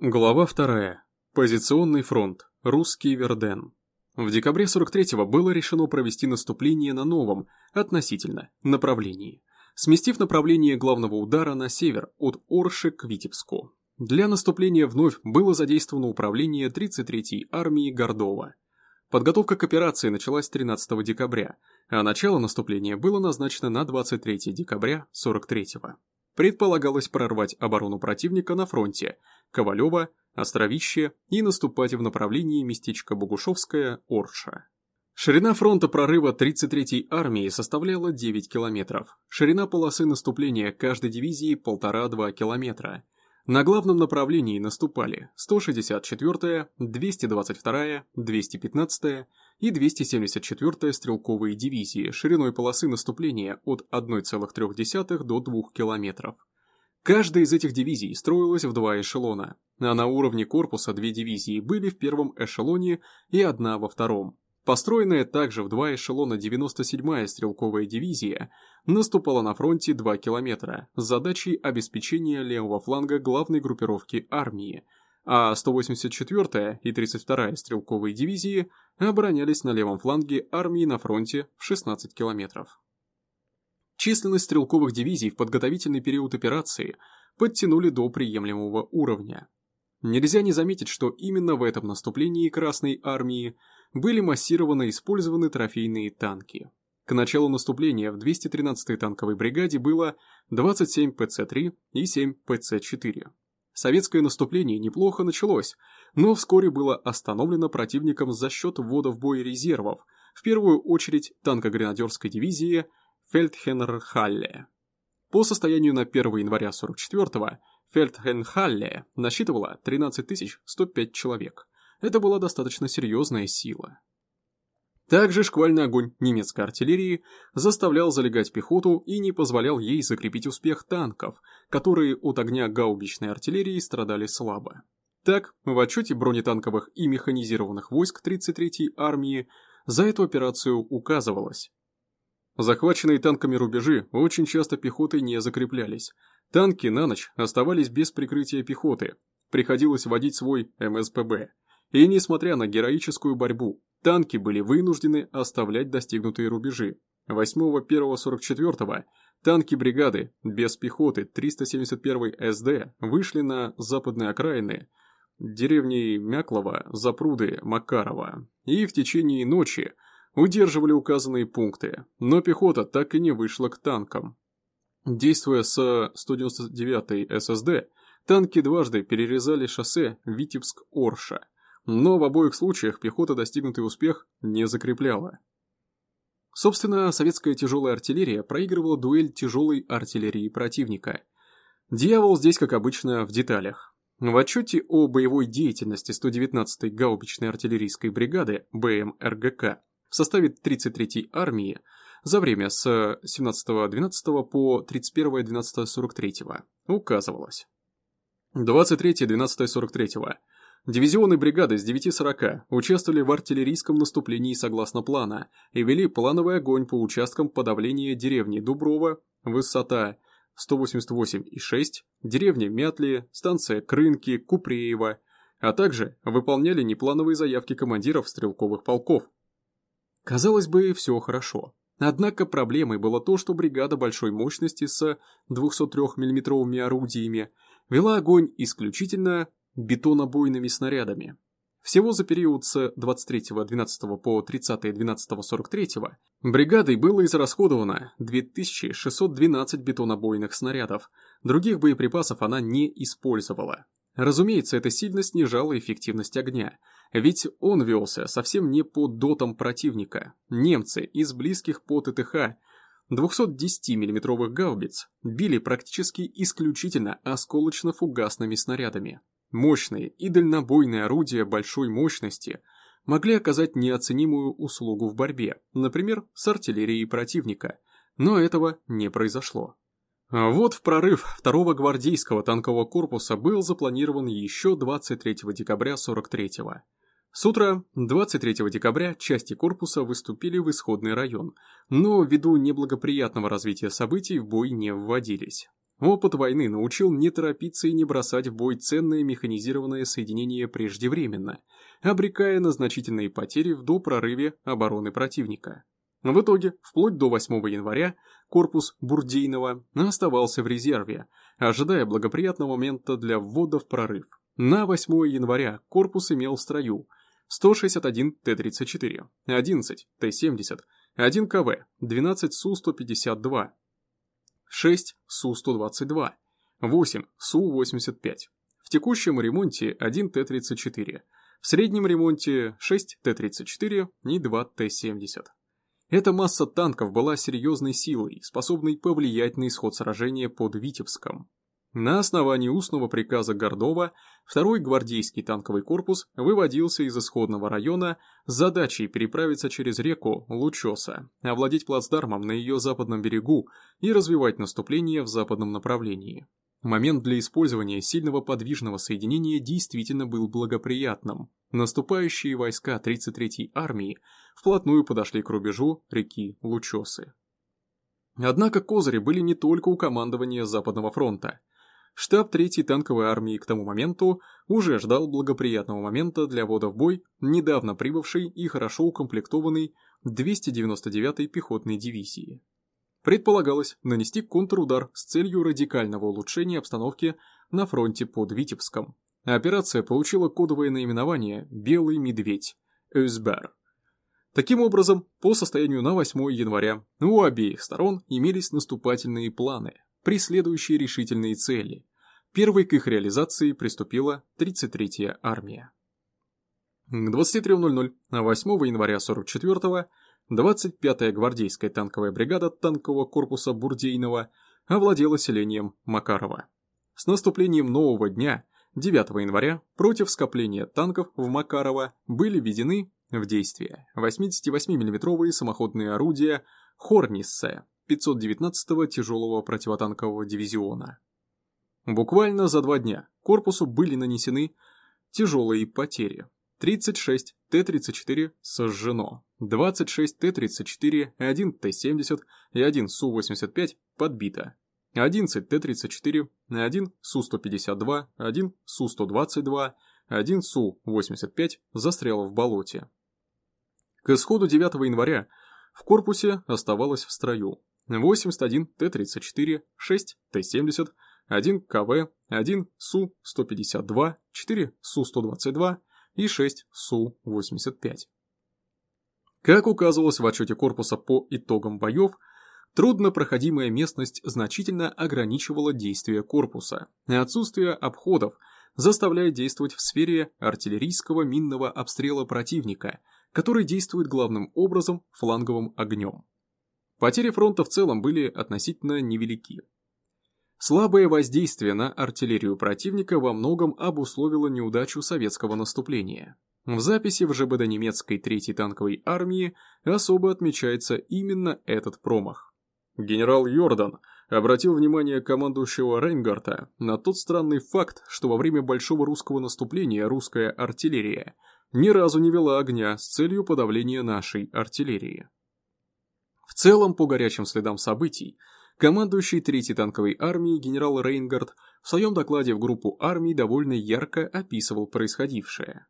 Глава 2. Позиционный фронт. Русский Верден. В декабре 43-го было решено провести наступление на новом, относительно, направлении, сместив направление главного удара на север от Орши к Витебску. Для наступления вновь было задействовано управление 33-й армии Гордова. Подготовка к операции началась 13 декабря, а начало наступления было назначено на 23 декабря 43-го предполагалось прорвать оборону противника на фронте Ковалева, Островище и наступать в направлении местечка Богушевская, Орша. Ширина фронта прорыва 33-й армии составляла 9 километров, ширина полосы наступления каждой дивизии 1,5-2 километра. На главном направлении наступали 164-я, 222-я, 215-я и 274-я стрелковые дивизии шириной полосы наступления от 1,3 до 2 километров. Каждая из этих дивизий строилась в два эшелона, а на уровне корпуса две дивизии были в первом эшелоне и одна во втором. Построенная также в два эшелона 97-я стрелковая дивизия наступала на фронте 2 километра с задачей обеспечения левого фланга главной группировки армии – а 184-я и 32-я стрелковые дивизии оборонялись на левом фланге армии на фронте в 16 километров. Численность стрелковых дивизий в подготовительный период операции подтянули до приемлемого уровня. Нельзя не заметить, что именно в этом наступлении Красной Армии были массированно использованы трофейные танки. К началу наступления в 213-й танковой бригаде было 27 ПЦ-3 и 7 ПЦ-4. Советское наступление неплохо началось, но вскоре было остановлено противником за счет ввода в бой резервов, в первую очередь танкогренадерской дивизии Фельдхенрхалле. По состоянию на 1 января 44-го Фельдхенхалле насчитывала 13 105 человек. Это была достаточно серьезная сила. Также шквальный огонь немецкой артиллерии заставлял залегать пехоту и не позволял ей закрепить успех танков, которые от огня гаубичной артиллерии страдали слабо. Так, в отчете бронетанковых и механизированных войск 33-й армии за эту операцию указывалось. Захваченные танками рубежи очень часто пехотой не закреплялись. Танки на ночь оставались без прикрытия пехоты. Приходилось водить свой МСПБ. И несмотря на героическую борьбу, танки были вынуждены оставлять достигнутые рубежи. 8-1-44 танки бригады без пехоты 371 СД вышли на западные окраины деревни Мяклова, Запруды, Макарова и в течение ночи удерживали указанные пункты, но пехота так и не вышла к танкам. Действуя с 199 ССД, танки дважды перерезали шоссе Витебск-Орша, но в обоих случаях пехота достигнутый успех не закрепляла. Собственно, советская тяжелая артиллерия проигрывала дуэль тяжелой артиллерии противника. Дьявол здесь, как обычно, в деталях. В отчете о боевой деятельности 119-й гаубичной артиллерийской бригады БМРГК в составе 33-й армии за время с 17.12 по 31.12.43 указывалось. 23.12.43 Дивизионы бригады с 9.40 участвовали в артиллерийском наступлении согласно плана и вели плановый огонь по участкам подавления деревни Дуброва, высота 188,6, деревни Мятли, станция Крынки, Купреева, а также выполняли неплановые заявки командиров стрелковых полков. Казалось бы, все хорошо. Однако проблемой было то, что бригада большой мощности с 203 миллиметровыми орудиями вела огонь исключительно бетонобойными снарядами. Всего за период с 23.12 по 30.12.43 бригадой было израсходовано 2612 бетонобойных снарядов, других боеприпасов она не использовала. Разумеется, это сильно снижало эффективность огня, ведь он велся совсем не по дотам противника. Немцы из близких по ТТХ 210 миллиметровых гаубиц били практически исключительно осколочно-фугасными снарядами. Мощные и дальнобойные орудия большой мощности могли оказать неоценимую услугу в борьбе, например, с артиллерией противника, но этого не произошло. А вот в прорыв второго гвардейского танкового корпуса был запланирован еще 23 декабря 43-го. С утра 23 декабря части корпуса выступили в исходный район, но ввиду неблагоприятного развития событий в бой не вводились. Опыт войны научил не торопиться и не бросать в бой ценное механизированное соединение преждевременно, обрекая на значительные потери в допрорыве обороны противника. В итоге, вплоть до 8 января, корпус Бурдейного оставался в резерве, ожидая благоприятного момента для ввода в прорыв. На 8 января корпус имел в строю 161 Т-34, 11 Т-70, 1 КВ, 12 Су-152, 6 Су-122, 8 Су-85. В текущем ремонте 1 Т-34, в среднем ремонте 6 Т-34 и 2 Т-70. Эта масса танков была серьезной силой, способной повлиять на исход сражения под Витебском. На основании устного приказа Гордова второй гвардейский танковый корпус выводился из исходного района с задачей переправиться через реку Лучоса, овладеть плацдармом на ее западном берегу и развивать наступление в западном направлении. Момент для использования сильного подвижного соединения действительно был благоприятным. Наступающие войска 33-й армии вплотную подошли к рубежу реки Лучосы. Однако козыри были не только у командования Западного фронта. Штаб 3-й танковой армии к тому моменту уже ждал благоприятного момента для ввода в бой недавно прибывшей и хорошо укомплектованной 299-й пехотной дивизии. Предполагалось нанести контрудар с целью радикального улучшения обстановки на фронте под Витебском. Операция получила кодовое наименование «Белый медведь» – ÖСБР. Таким образом, по состоянию на 8 января у обеих сторон имелись наступательные планы, преследующие решительные цели. Первой к их реализации приступила 33-я армия. К 23.00 8 января 44-го 25-я гвардейская танковая бригада танкового корпуса Бурдейного овладела селением Макарова. С наступлением нового дня, 9 января, против скопления танков в Макарово были введены в действие 88 миллиметровые самоходные орудия Хорниссе 519-го тяжелого противотанкового дивизиона. Буквально за два дня корпусу были нанесены тяжелые потери. 36 Т-34 сожжено, 26 Т-34, 1 Т-70 и 1 Су-85 подбито, 11 Т-34, 1 Су-152, 1 Су-122, 1 Су-85 застрял в болоте. К исходу 9 января в корпусе оставалось в строю 81 Т-34, 6 Т-70, 1 КВ, 1 Су-152, 4 Су-122 и 6 Су-85. Как указывалось в отчете корпуса по итогам боев, труднопроходимая местность значительно ограничивала действия корпуса, отсутствие обходов заставляет действовать в сфере артиллерийского минного обстрела противника, который действует главным образом фланговым огнем. Потери фронта в целом были относительно невелики. Слабое воздействие на артиллерию противника во многом обусловило неудачу советского наступления. В записи в ЖБД немецкой 3-й танковой армии особо отмечается именно этот промах. Генерал Йордан обратил внимание командующего Рейнгарта на тот странный факт, что во время большого русского наступления русская артиллерия ни разу не вела огня с целью подавления нашей артиллерии. В целом, по горячим следам событий, Командующий Третьей танковой армией генерал Рейнгард в своем докладе в группу армий довольно ярко описывал происходившее.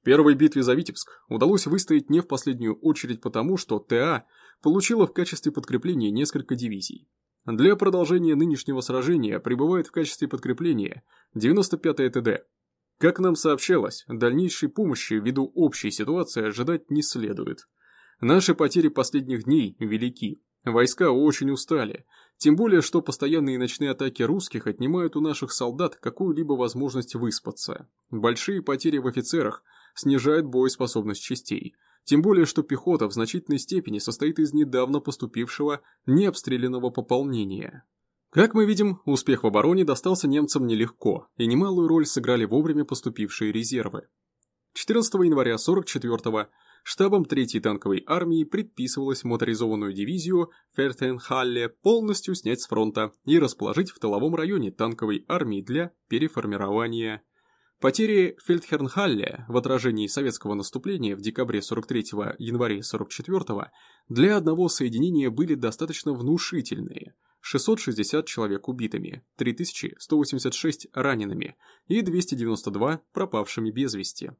В первой битве за Витебск удалось выстоять не в последнюю очередь потому, что ТА получила в качестве подкрепления несколько дивизий. Для продолжения нынешнего сражения прибывает в качестве подкрепления 95-я ТД. Как нам сообщалось, дальнейшей помощи ввиду общей ситуации ожидать не следует. Наши потери последних дней велики, Войска очень устали, тем более, что постоянные ночные атаки русских отнимают у наших солдат какую-либо возможность выспаться. Большие потери в офицерах снижают боеспособность частей, тем более, что пехота в значительной степени состоит из недавно поступившего необстрелянного пополнения. Как мы видим, успех в обороне достался немцам нелегко, и немалую роль сыграли вовремя поступившие резервы. 14 января 44 го штабом 3-й танковой армии предписывалось моторизованную дивизию Фертенхалле полностью снять с фронта и расположить в тыловом районе танковой армии для переформирования. Потери Фельдхернхалле в отражении советского наступления в декабре 43-го январе 44-го для одного соединения были достаточно внушительные. 660 человек убитыми, 3186 ранеными и 292 пропавшими без вести.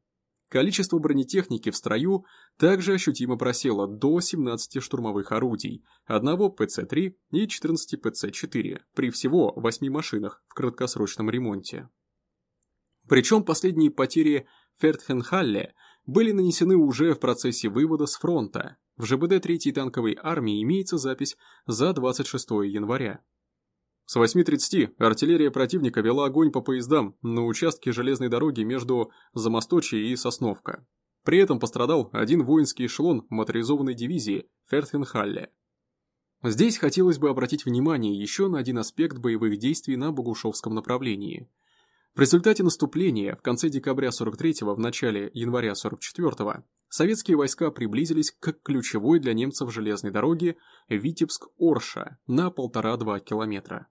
Количество бронетехники в строю также ощутимо просело до 17 штурмовых орудий, одного ПЦ-3 и 14 ПЦ-4 при всего 8 машинах в краткосрочном ремонте. Причем последние потери Фертхенхалле были нанесены уже в процессе вывода с фронта. В ЖБД 3-й танковой армии имеется запись за 26 января. С 8.30 артиллерия противника вела огонь по поездам на участке железной дороги между Замосточье и Сосновка. При этом пострадал один воинский эшелон моторизованной дивизии Фертхенхалле. Здесь хотелось бы обратить внимание еще на один аспект боевых действий на Богушевском направлении. В результате наступления в конце декабря 43-го в начале января 44-го советские войска приблизились к ключевой для немцев железной дороге Витебск-Орша на полтора-два километра.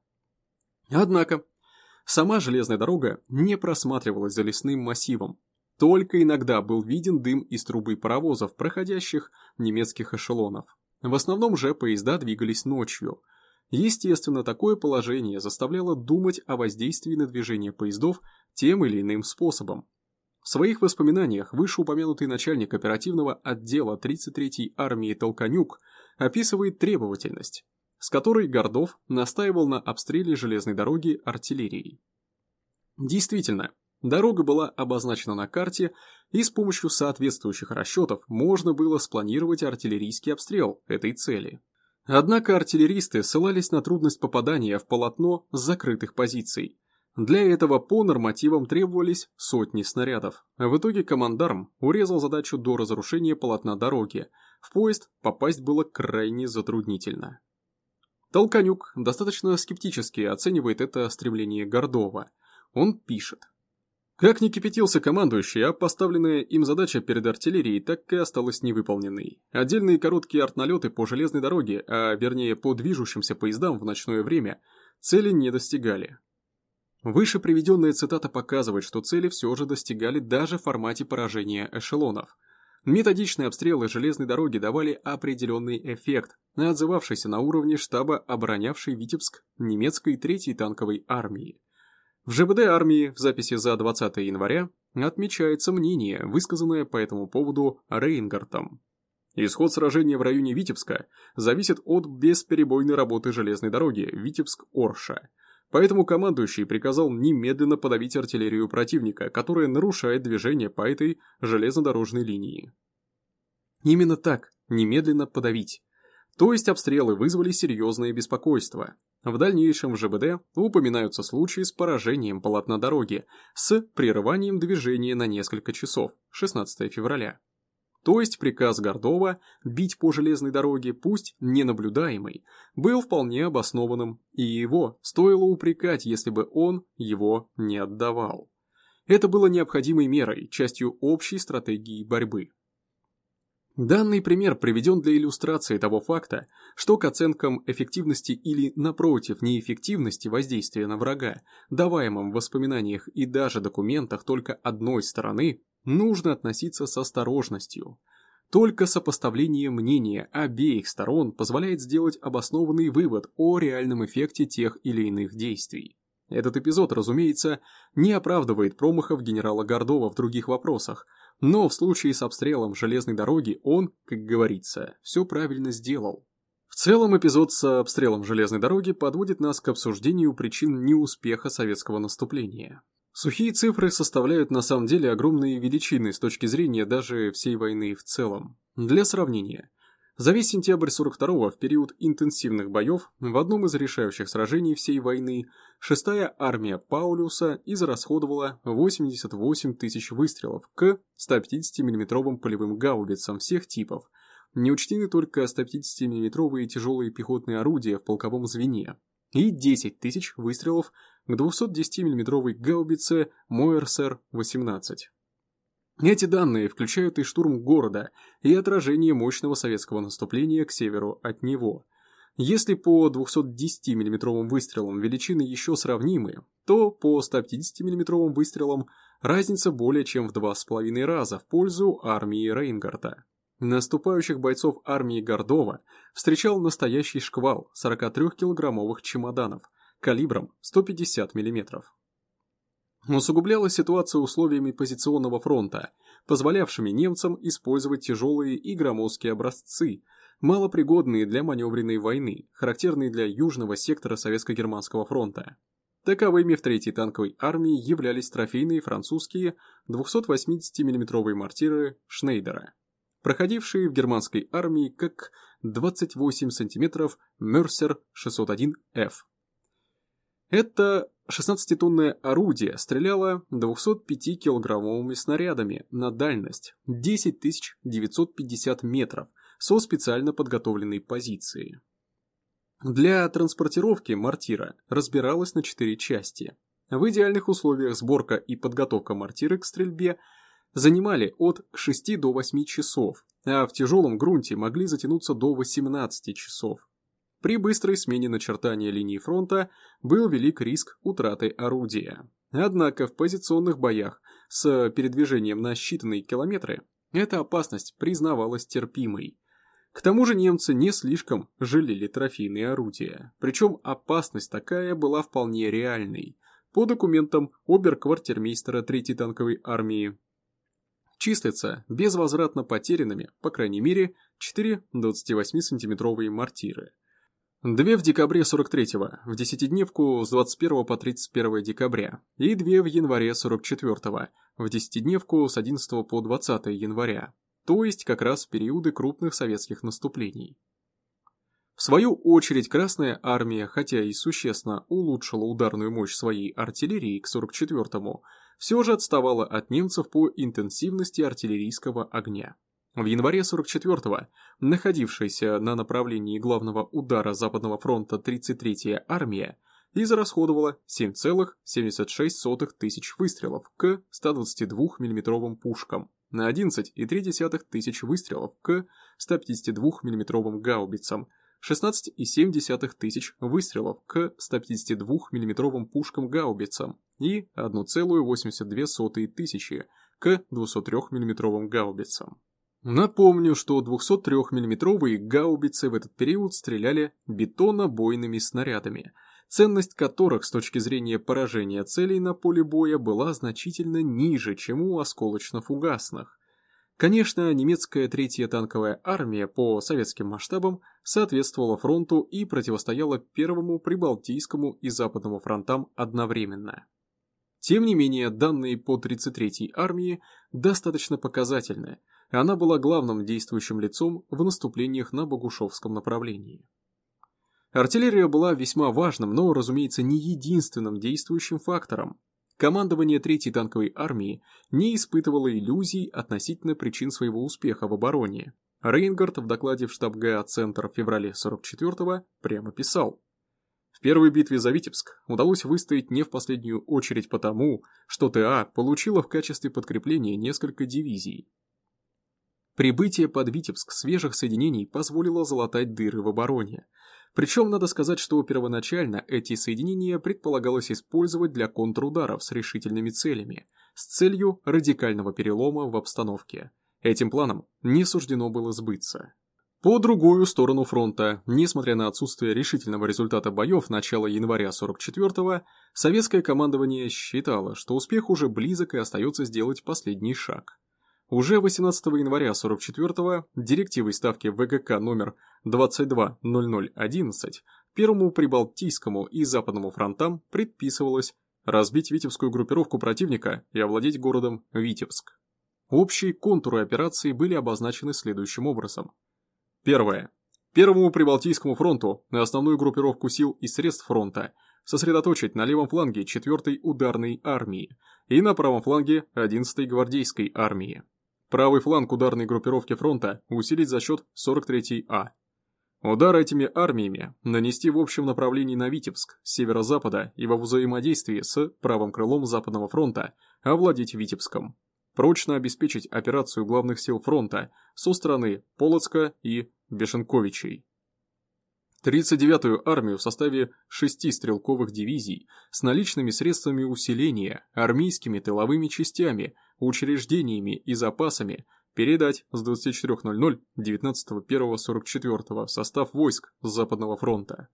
Однако, сама железная дорога не просматривалась за лесным массивом. Только иногда был виден дым из трубы паровозов, проходящих немецких эшелонов. В основном же поезда двигались ночью. Естественно, такое положение заставляло думать о воздействии на движение поездов тем или иным способом. В своих воспоминаниях вышеупомянутый начальник оперативного отдела 33-й армии Толканюк описывает требовательность, с которой Гордов настаивал на обстреле железной дороги артиллерией. Действительно, дорога была обозначена на карте, и с помощью соответствующих расчетов можно было спланировать артиллерийский обстрел этой цели. Однако артиллеристы ссылались на трудность попадания в полотно с закрытых позиций. Для этого по нормативам требовались сотни снарядов. В итоге командарм урезал задачу до разрушения полотна дороги. В поезд попасть было крайне затруднительно. Толканюк достаточно скептически оценивает это стремление Гордова. Он пишет. Как ни кипятился командующий, а поставленная им задача перед артиллерией так и осталась невыполненной. Отдельные короткие артналеты по железной дороге, а вернее по движущимся поездам в ночное время, цели не достигали. Выше приведенная цитата показывает, что цели все же достигали даже в формате поражения эшелонов – Методичные обстрелы железной дороги давали определенный эффект, отзывавшийся на уровне штаба оборонявшей Витебск немецкой 3-й танковой армии. В ЖБД армии в записи за 20 января отмечается мнение, высказанное по этому поводу Рейнгартом. Исход сражения в районе Витебска зависит от бесперебойной работы железной дороги Витебск-Орша – Поэтому командующий приказал немедленно подавить артиллерию противника, которая нарушает движение по этой железнодорожной линии. Именно так, немедленно подавить. То есть обстрелы вызвали серьезное беспокойство. В дальнейшем в ЖБД упоминаются случаи с поражением полотна дороги, с прерыванием движения на несколько часов, 16 февраля. То есть приказ Гордова бить по железной дороге, пусть ненаблюдаемый, был вполне обоснованным, и его стоило упрекать, если бы он его не отдавал. Это было необходимой мерой, частью общей стратегии борьбы. Данный пример приведен для иллюстрации того факта, что к оценкам эффективности или, напротив, неэффективности воздействия на врага, даваемым в воспоминаниях и даже документах только одной стороны, нужно относиться с осторожностью. Только сопоставление мнения обеих сторон позволяет сделать обоснованный вывод о реальном эффекте тех или иных действий. Этот эпизод, разумеется, не оправдывает промахов генерала Гордова в других вопросах, но в случае с обстрелом железной дороги он, как говорится, все правильно сделал. В целом эпизод с обстрелом железной дороги подводит нас к обсуждению причин неуспеха советского наступления. Сухие цифры составляют на самом деле огромные величины с точки зрения даже всей войны в целом. Для сравнения, за весь сентябрь 42-го в период интенсивных боев в одном из решающих сражений всей войны 6-я армия Паулюса израсходовала 88 тысяч выстрелов к 150 миллиметровым полевым гаубицам всех типов, не учтены только 150 миллиметровые тяжелые пехотные орудия в полковом звене, и 10 тысяч выстрелов к 210 миллиметровой гаубице Мойерсер-18. Эти данные включают и штурм города, и отражение мощного советского наступления к северу от него. Если по 210 миллиметровым выстрелам величины еще сравнимы, то по 150 миллиметровым выстрелам разница более чем в два с половиной раза в пользу армии Рейнгарта. наступающих бойцов армии Гордова встречал настоящий шквал 43-килограммовых чемоданов калибром 150 мм. Усугублялась ситуация условиями позиционного фронта, позволявшими немцам использовать тяжелые и громоздкие образцы, малопригодные для маневренной войны, характерные для южного сектора Советско-Германского фронта. Таковыми в Третьей танковой армии являлись трофейные французские 280 миллиметровые мортиры Шнейдера, проходившие в германской армии как 28 см Мерсер 601F. Это 16-тонное орудие стреляло 205-килограммовыми снарядами на дальность 10 950 метров со специально подготовленной позиции. Для транспортировки мортира разбиралась на четыре части. В идеальных условиях сборка и подготовка мортиры к стрельбе занимали от 6 до 8 часов, а в тяжелом грунте могли затянуться до 18 часов. При быстрой смене начертания линии фронта был велик риск утраты орудия. Однако в позиционных боях с передвижением на считанные километры эта опасность признавалась терпимой. К тому же немцы не слишком жалели трофейные орудия, причем опасность такая была вполне реальной. По документам оберквартирмейстера 3-й танковой армии числятся безвозвратно потерянными, по крайней мере, 4 28-сантиметровые мортиры. Две в декабре 43-го, в десятидневку с 21 по 31 декабря, и две в январе 44-го, в десятидневку с 11 по 20 января то есть как раз в периоды крупных советских наступлений. В свою очередь Красная Армия, хотя и существенно улучшила ударную мощь своей артиллерии к 44-му, все же отставала от немцев по интенсивности артиллерийского огня. В январе 44-го находившаяся на направлении главного удара Западного фронта 33-я армия израсходовала 7,76 тысяч выстрелов к 122 миллиметровым пушкам, на 11,3 тысяч выстрелов к 152 мм гаубицам, 16,7 тысяч выстрелов к 152 мм пушкам гаубицам и 1,82 тысячи к 203 мм гаубицам. Напомню, что 203 мм гаубицы в этот период стреляли бетонобойными снарядами – ценность которых с точки зрения поражения целей на поле боя была значительно ниже, чем у осколочно-фугасных. Конечно, немецкая третья танковая армия по советским масштабам соответствовала фронту и противостояла первому прибалтийскому и западному фронтам одновременно. Тем не менее, данные по 33-й армии достаточно показательны, она была главным действующим лицом в наступлениях на Богушевском направлении. Артиллерия была весьма важным, но, разумеется, не единственным действующим фактором. Командование Третьей танковой армии не испытывало иллюзий относительно причин своего успеха в обороне. Рейнгард в докладе в штаб ГА «Центр» в феврале 44-го прямо писал. В первой битве за Витебск удалось выстоять не в последнюю очередь потому, что ТА получила в качестве подкрепления несколько дивизий. Прибытие под Витебск свежих соединений позволило залатать дыры в обороне – причем надо сказать, что первоначально эти соединения предполагалось использовать для контрударов с решительными целями, с целью радикального перелома в обстановке. Этим планом не суждено было сбыться. По другую сторону фронта, несмотря на отсутствие решительного результата боев начала января 44-го, советское командование считало, что успех уже близок и остается сделать последний шаг. Уже 18 января 44-го директивой ставки ВГК номер 22.0011 Первому Прибалтийскому и Западному фронтам предписывалось разбить витебскую группировку противника и овладеть городом Витебск. Общие контуры операции были обозначены следующим образом. Первое. Первому Прибалтийскому фронту на основную группировку сил и средств фронта сосредоточить на левом фланге 4-й ударной армии и на правом фланге 11-й гвардейской армии. Правый фланг ударной группировки фронта усилить за счет 43-й А. Удар этими армиями нанести в общем направлении на Витебск, с северо-запада и во взаимодействии с правым крылом Западного фронта овладеть Витебском. Прочно обеспечить операцию главных сил фронта со стороны Полоцка и Бешенковичей. 39-ю армию в составе шести стрелковых дивизий с наличными средствами усиления, армейскими тыловыми частями, учреждениями и запасами Передать с 24.00 19.01.44 состав войск Западного фронта.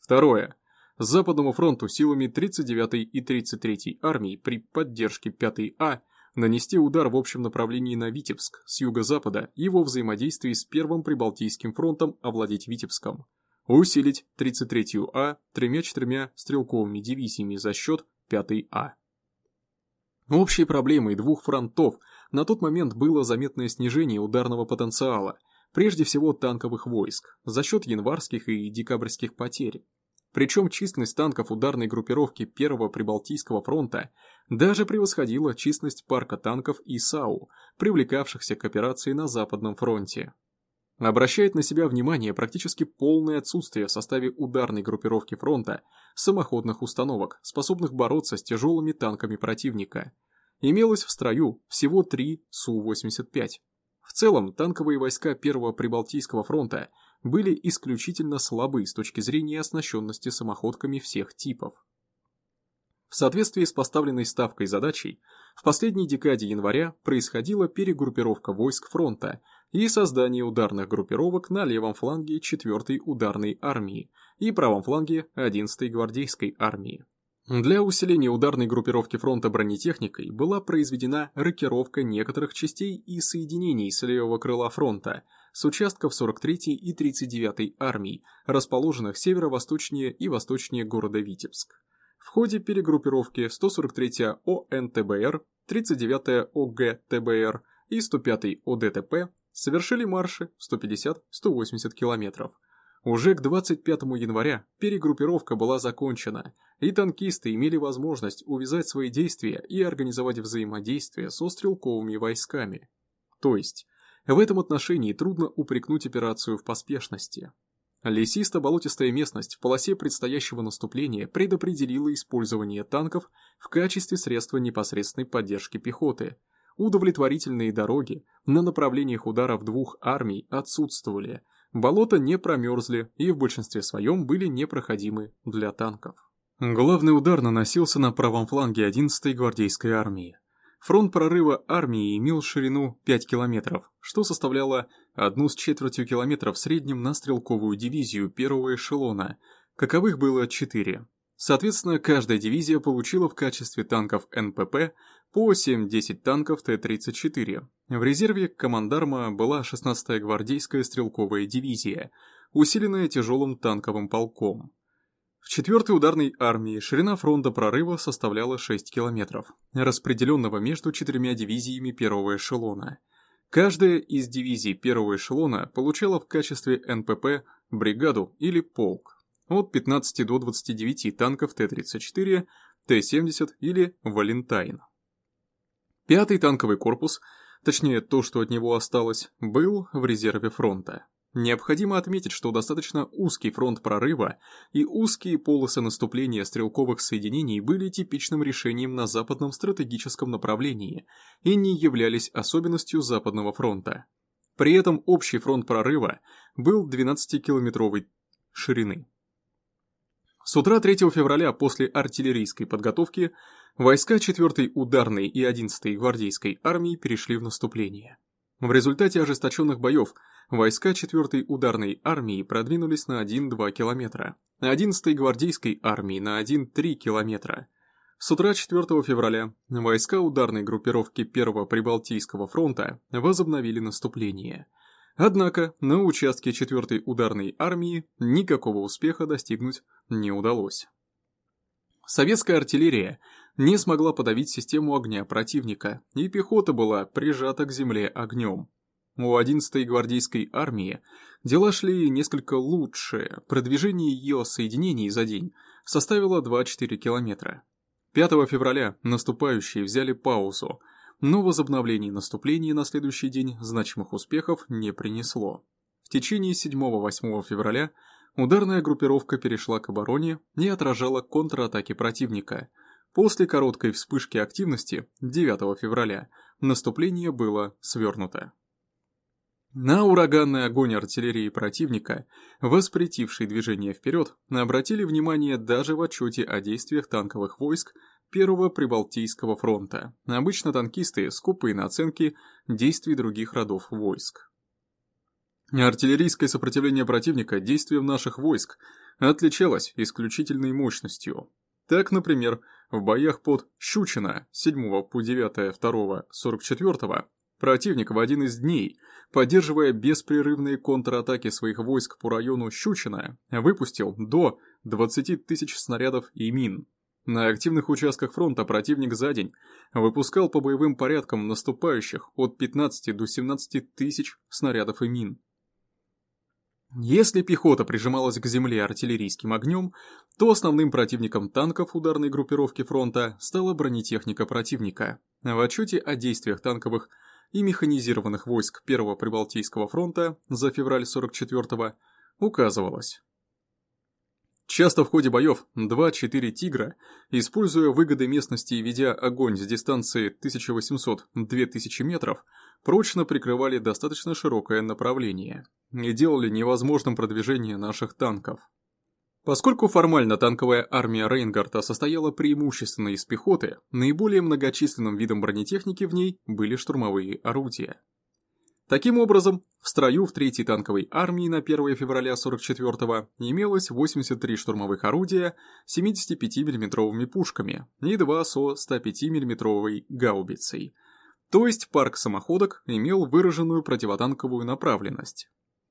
Второе. Западному фронту силами 39-й и 33-й армий при поддержке 5-й А нанести удар в общем направлении на Витебск с юго-запада и во взаимодействии с Первым Прибалтийским фронтом овладеть Витебском. Усилить 33-ю А тремя-четырьмя стрелковыми дивизиями за счет 5-й А. Общей проблемой двух фронтов на тот момент было заметное снижение ударного потенциала, прежде всего танковых войск, за счет январских и декабрьских потерь. Причем численность танков ударной группировки Первого Прибалтийского фронта даже превосходила численность парка танков ИСАУ, привлекавшихся к операции на Западном фронте. Обращает на себя внимание практически полное отсутствие в составе ударной группировки фронта самоходных установок, способных бороться с тяжелыми танками противника. Имелось в строю всего три Су-85. В целом, танковые войска Первого Прибалтийского фронта были исключительно слабы с точки зрения оснащенности самоходками всех типов. В соответствии с поставленной ставкой задачей, в последней декаде января происходила перегруппировка войск фронта и создание ударных группировок на левом фланге 4-й ударной армии и правом фланге 11-й гвардейской армии. Для усиления ударной группировки фронта бронетехникой была произведена рокировка некоторых частей и соединений с левого крыла фронта с участков 43-й и 39-й армий, расположенных северо-восточнее и восточнее города Витебск. В ходе перегруппировки 143-я ОНТБР, 39-я ОГТБР и 105-й ОДТП совершили марши 150-180 километров. Уже к 25 января перегруппировка была закончена, и танкисты имели возможность увязать свои действия и организовать взаимодействие со стрелковыми войсками. То есть, в этом отношении трудно упрекнуть операцию в поспешности. Лесисто-болотистая местность в полосе предстоящего наступления предопределила использование танков в качестве средства непосредственной поддержки пехоты. Удовлетворительные дороги на направлениях ударов двух армий отсутствовали, болота не промерзли и в большинстве своем были непроходимы для танков. Главный удар наносился на правом фланге 11-й гвардейской армии. Фронт прорыва армии имел ширину 5 километров, что составляло одну с четвертью километра в среднем на стрелковую дивизию первого эшелона, каковых было 4. Соответственно, каждая дивизия получила в качестве танков НПП по 7-10 танков Т-34. В резерве командарма была 16-я гвардейская стрелковая дивизия, усиленная тяжелым танковым полком. В 4-й ударной армии ширина фронта прорыва составляла 6 километров, распределенного между четырьмя дивизиями первого эшелона. Каждая из дивизий первого эшелона получала в качестве НПП бригаду или полк, от 15 до 29 танков Т-34, Т-70 или Валентайн. Пятый танковый корпус, точнее то, что от него осталось, был в резерве фронта. Необходимо отметить, что достаточно узкий фронт прорыва и узкие полосы наступления стрелковых соединений были типичным решением на западном стратегическом направлении и не являлись особенностью Западного фронта. При этом общий фронт прорыва был 12-километровой ширины. С утра 3 февраля после артиллерийской подготовки войска 4-й ударной и 11-й гвардейской армии перешли в наступление. В результате ожесточенных боев – войска 4-й ударной армии продвинулись на 1-2 километра, 11-й гвардейской армии на 1-3 километра. С утра 4 февраля войска ударной группировки 1-го Прибалтийского фронта возобновили наступление. Однако на участке 4-й ударной армии никакого успеха достигнуть не удалось. Советская артиллерия не смогла подавить систему огня противника, и пехота была прижата к земле огнем. У 11-й гвардейской армии дела шли несколько лучше, продвижение ее соединений за день составило 2-4 километра. 5 февраля наступающие взяли паузу, но возобновление наступлений на следующий день значимых успехов не принесло. В течение 7-8 февраля ударная группировка перешла к обороне и отражала контратаки противника. После короткой вспышки активности 9 февраля наступление было свернуто. На ураганный огонь артиллерии противника, воспретивший движение вперед, обратили внимание даже в отчете о действиях танковых войск Первого Прибалтийского фронта. Обычно танкисты скупые на оценки действий других родов войск. Артиллерийское сопротивление противника действием наших войск отличалось исключительной мощностью. Так, например, в боях под Щучино 7 по 9 2 44 противник в один из дней, поддерживая беспрерывные контратаки своих войск по району Щучино, выпустил до 20 тысяч снарядов и мин. На активных участках фронта противник за день выпускал по боевым порядкам наступающих от 15 до 17 тысяч снарядов и мин. Если пехота прижималась к земле артиллерийским огнем, то основным противником танков ударной группировки фронта стала бронетехника противника. В отчете о действиях танковых и механизированных войск Первого Прибалтийского фронта за февраль 44-го указывалось. Часто в ходе боев 2-4 «Тигра», используя выгоды местности и ведя огонь с дистанции 1800-2000 метров, прочно прикрывали достаточно широкое направление и делали невозможным продвижение наших танков. Поскольку формально танковая армия Рейнгарта состояла преимущественно из пехоты, наиболее многочисленным видом бронетехники в ней были штурмовые орудия. Таким образом, в строю в 3-й танковой армии на 1 февраля 44-го имелось 83 штурмовых орудия с 75 миллиметровыми пушками и 2 со 105 миллиметровой гаубицей. То есть парк самоходок имел выраженную противотанковую направленность.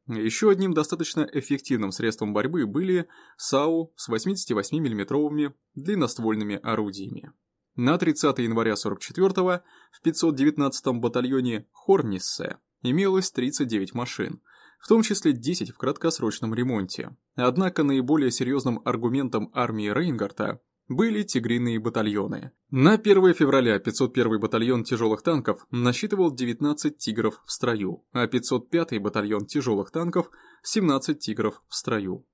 Еще одним достаточно эффективным средством борьбы были САУ с 88 миллиметровыми длинноствольными орудиями. На 30 января 44-го в 519-м батальоне Хорниссе имелось 39 машин, в том числе 10 в краткосрочном ремонте. Однако наиболее серьезным аргументом армии Рейнгарта были тигриные батальоны. На 1 февраля 501 батальон тяжелых танков насчитывал 19 тигров в строю, а 505 батальон тяжелых танков – 17 тигров в строю.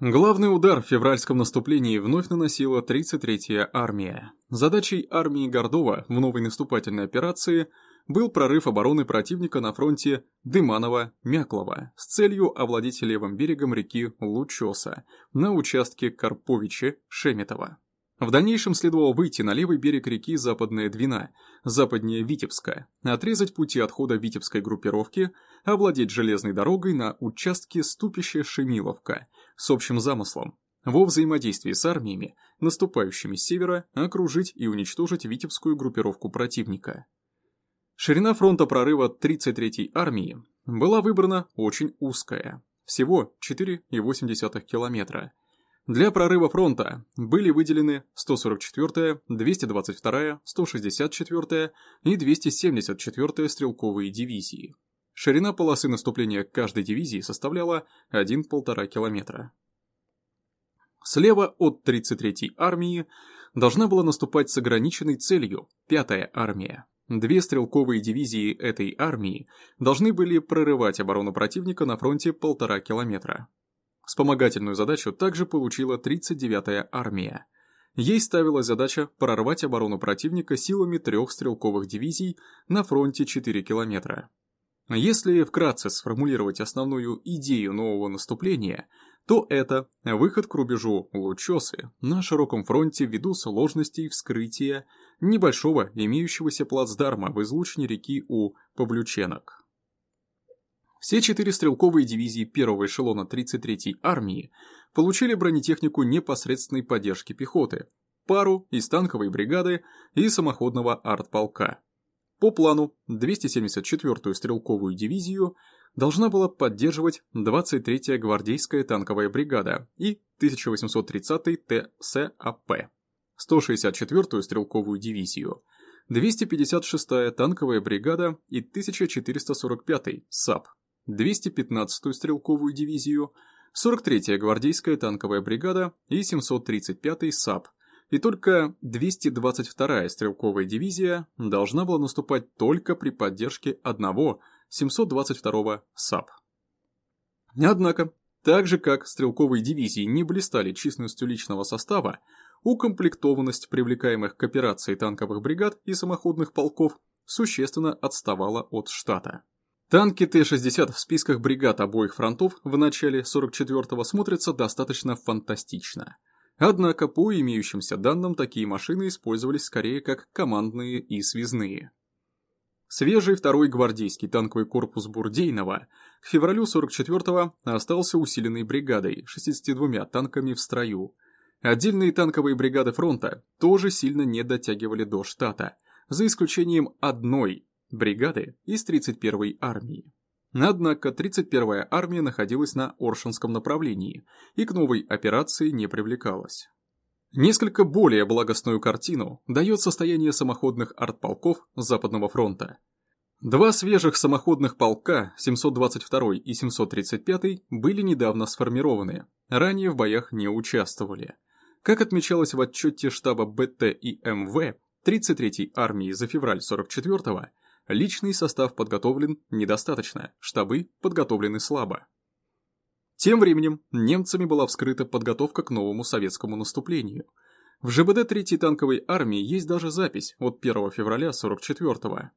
Главный удар в февральском наступлении вновь наносила 33-я армия. Задачей армии Гордова в новой наступательной операции был прорыв обороны противника на фронте Дыманова-Мяклова с целью овладеть левым берегом реки Лучоса на участке Карповичи-Шеметова. В дальнейшем следовало выйти на левый берег реки Западная Двина, западнее Витебска, отрезать пути отхода Витебской группировки, овладеть железной дорогой на участке Ступище-Шемиловка – с общим замыслом во взаимодействии с армиями, наступающими с севера, окружить и уничтожить витебскую группировку противника. Ширина фронта прорыва 33-й армии была выбрана очень узкая, всего 4,8 километра. Для прорыва фронта были выделены 144-я, 222-я, 164-я и 274-я стрелковые дивизии. Ширина полосы наступления каждой дивизии составляла 1,5 километра. Слева от 33-й армии должна была наступать с ограниченной целью 5-я армия. Две стрелковые дивизии этой армии должны были прорывать оборону противника на фронте полтора километра. Вспомогательную задачу также получила 39-я армия. Ей ставилась задача прорвать оборону противника силами трех стрелковых дивизий на фронте 4 километра. Если вкратце сформулировать основную идею нового наступления, то это выход к рубежу Лучосы на широком фронте ввиду сложностей вскрытия небольшого имеющегося плацдарма в излучине реки у Павлюченок. Все четыре стрелковые дивизии первого эшелона 33-й армии получили бронетехнику непосредственной поддержки пехоты, пару из танковой бригады и самоходного артполка. По плану, 274-ю стрелковую дивизию должна была поддерживать 23-я гвардейская танковая бригада и 1830-й ТСАП, 164-ю стрелковую дивизию, 256-я танковая бригада и 1445-й САП, 215-ю стрелковую дивизию, 43-я гвардейская танковая бригада и 735-й САП, и только 222-я стрелковая дивизия должна была наступать только при поддержке одного 722-го САП. Однако, так же как стрелковые дивизии не блистали численностью личного состава, укомплектованность привлекаемых к операции танковых бригад и самоходных полков существенно отставала от штата. Танки Т-60 в списках бригад обоих фронтов в начале 44-го смотрятся достаточно фантастично – Однако, по имеющимся данным, такие машины использовались скорее как командные и связные. Свежий второй гвардейский танковый корпус Бурдейнова к февралю 44-го остался усиленной бригадой, 62 танками в строю. Отдельные танковые бригады фронта тоже сильно не дотягивали до штата, за исключением одной бригады из 31-й армии. Однако 31-я армия находилась на Оршинском направлении и к новой операции не привлекалась. Несколько более благостную картину дает состояние самоходных артполков Западного фронта. Два свежих самоходных полка, 722 и 735, были недавно сформированы, ранее в боях не участвовали. Как отмечалось в отчете штаба БТ и МВ 33-й армии за февраль 44-го, личный состав подготовлен недостаточно, штабы подготовлены слабо. Тем временем немцами была вскрыта подготовка к новому советскому наступлению. В ЖБД 3-й танковой армии есть даже запись от 1 февраля 44-го.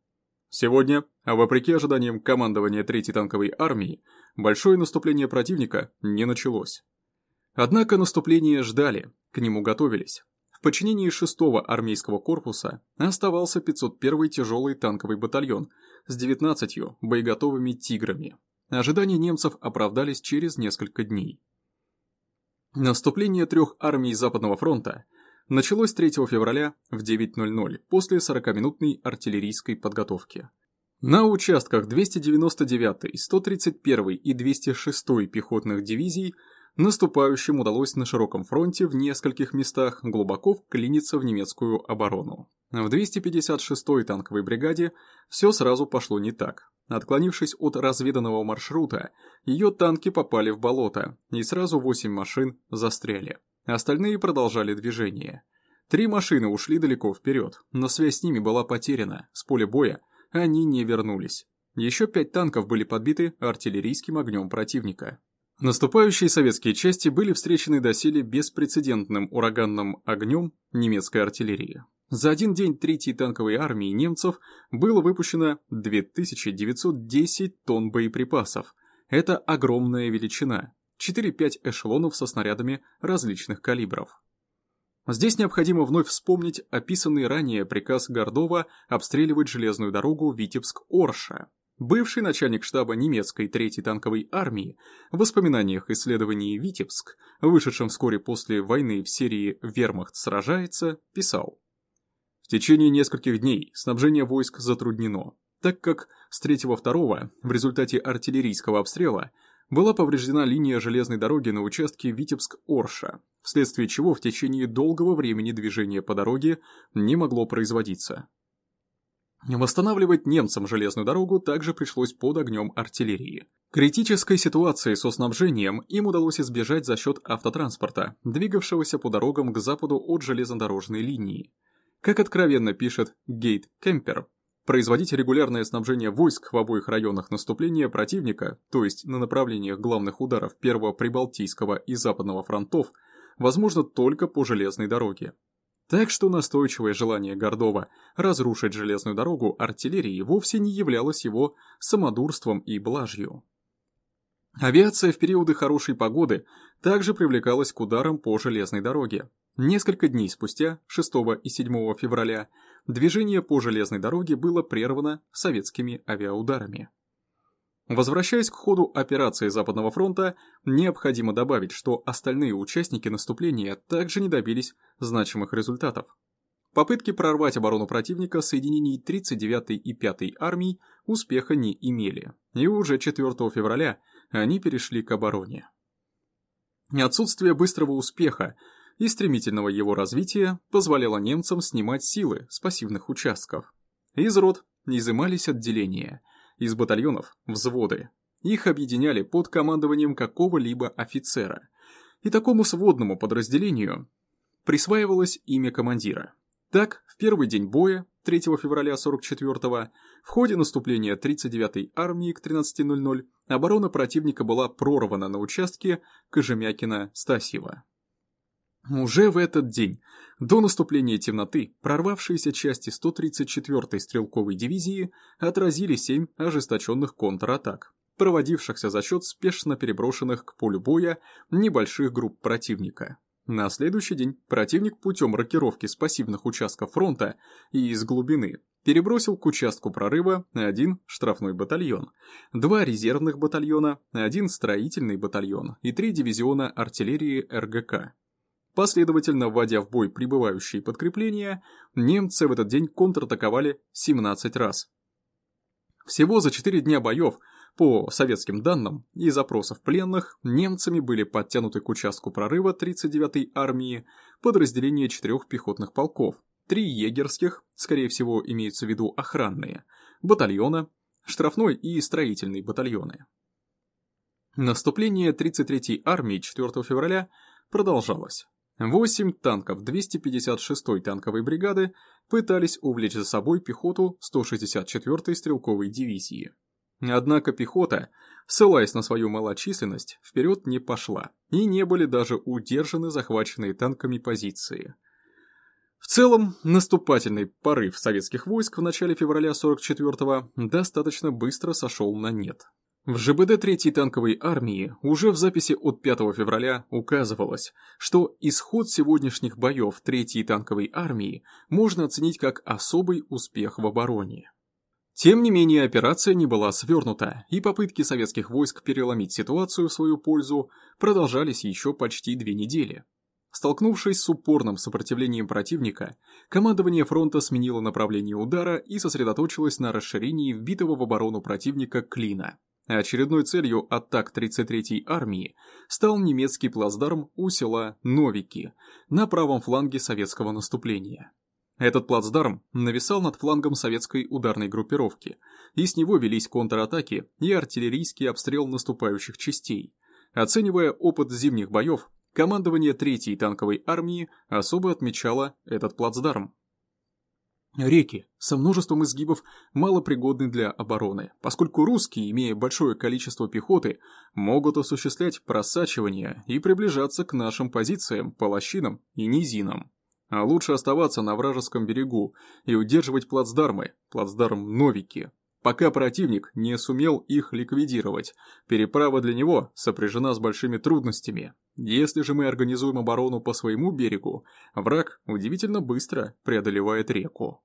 Сегодня, вопреки ожиданиям командования 3-й танковой армии, большое наступление противника не началось. Однако наступление ждали, к нему готовились. В подчинении 6-го армейского корпуса оставался 501-й тяжелый танковый батальон с 19 боеготовыми «Тиграми». Ожидания немцев оправдались через несколько дней. Наступление трех армий Западного фронта началось 3 февраля в 9.00 после 40-минутной артиллерийской подготовки. На участках 299-й, 131-й и 206-й пехотных дивизий наступающим удалось на широком фронте в нескольких местах глубоко вклиниться в немецкую оборону. В 256-й танковой бригаде все сразу пошло не так. Отклонившись от разведанного маршрута, ее танки попали в болото, и сразу 8 машин застряли. Остальные продолжали движение. Три машины ушли далеко вперед, но связь с ними была потеряна, с поля боя они не вернулись. Еще пять танков были подбиты артиллерийским огнем противника. Наступающие советские части были встречены доселе беспрецедентным ураганным огнем немецкой артиллерии. За один день третьей танковой армии немцев было выпущено 2910 тонн боеприпасов. Это огромная величина. 4-5 эшелонов со снарядами различных калибров. Здесь необходимо вновь вспомнить описанный ранее приказ Гордова обстреливать железную дорогу Витебск-Орша. Бывший начальник штаба немецкой третьей танковой армии в воспоминаниях исследований «Витебск», вышедшем вскоре после войны в серии «Вермахт сражается», писал «В течение нескольких дней снабжение войск затруднено, так как с 3-2 в результате артиллерийского обстрела была повреждена линия железной дороги на участке Витебск-Орша, вследствие чего в течение долгого времени движение по дороге не могло производиться. Восстанавливать немцам железную дорогу также пришлось под огнем артиллерии. Критической ситуации со снабжением им удалось избежать за счет автотранспорта, двигавшегося по дорогам к западу от железнодорожной линии. Как откровенно пишет Гейт Кемпер, производить регулярное снабжение войск в обоих районах наступления противника, то есть на направлениях главных ударов Первого Прибалтийского и Западного фронтов, возможно только по железной дороге. Так что настойчивое желание Гордова разрушить железную дорогу артиллерии вовсе не являлось его самодурством и блажью. Авиация в периоды хорошей погоды также привлекалась к ударам по железной дороге. Несколько дней спустя, 6 и 7 февраля, движение по железной дороге было прервано советскими авиаударами. Возвращаясь к ходу операции Западного фронта, необходимо добавить, что остальные участники наступления также не добились значимых результатов. Попытки прорвать оборону противника соединений 39-й и 5-й армий успеха не имели, и уже 4 февраля они перешли к обороне. Отсутствие быстрого успеха и стремительного его развития позволяло немцам снимать силы с пассивных участков. Из рот изымались отделения – из батальонов – взводы. Их объединяли под командованием какого-либо офицера. И такому сводному подразделению присваивалось имя командира. Так, в первый день боя, 3 февраля 44-го, в ходе наступления 39-й армии к 13.00 оборона противника была прорвана на участке Кожемякина-Стасьева. Уже в этот день, до наступления темноты, прорвавшиеся части 134-й стрелковой дивизии отразили семь ожесточенных контратак, проводившихся за счет спешно переброшенных к полю боя небольших групп противника. На следующий день противник путем рокировки с пассивных участков фронта и из глубины перебросил к участку прорыва один штрафной батальон, два резервных батальона, один строительный батальон и три дивизиона артиллерии РГК. Последовательно вводя в бой прибывающие подкрепления, немцы в этот день контратаковали 17 раз. Всего за 4 дня боев, по советским данным и запросов пленных, немцами были подтянуты к участку прорыва 39-й армии подразделения четырех пехотных полков, три егерских, скорее всего имеются в виду охранные, батальона, штрафной и строительный батальоны. Наступление 33-й армии 4 февраля продолжалось. Восемь танков 256-й танковой бригады пытались увлечь за собой пехоту 164-й стрелковой дивизии. Однако пехота, ссылаясь на свою малочисленность, вперед не пошла, и не были даже удержаны захваченные танками позиции – в целом, наступательный порыв советских войск в начале февраля 44-го достаточно быстро сошел на нет. В ЖБД 3-й танковой армии уже в записи от 5 февраля указывалось, что исход сегодняшних боев 3-й танковой армии можно оценить как особый успех в обороне. Тем не менее, операция не была свернута, и попытки советских войск переломить ситуацию в свою пользу продолжались еще почти две недели. Столкнувшись с упорным сопротивлением противника, командование фронта сменило направление удара и сосредоточилось на расширении вбитого в оборону противника клина. Очередной целью атак 33-й армии стал немецкий плацдарм у села Новики на правом фланге советского наступления. Этот плацдарм нависал над флангом советской ударной группировки, и с него велись контратаки и артиллерийский обстрел наступающих частей. Оценивая опыт зимних боев, Командование Третьей танковой армии особо отмечало этот плацдарм. Реки со множеством изгибов малопригодны для обороны, поскольку русские, имея большое количество пехоты, могут осуществлять просачивание и приближаться к нашим позициям по лощинам и низинам. А лучше оставаться на вражеском берегу и удерживать плацдармы, плацдарм Новики, пока противник не сумел их ликвидировать. Переправа для него сопряжена с большими трудностями. Если же мы организуем оборону по своему берегу, враг удивительно быстро преодолевает реку.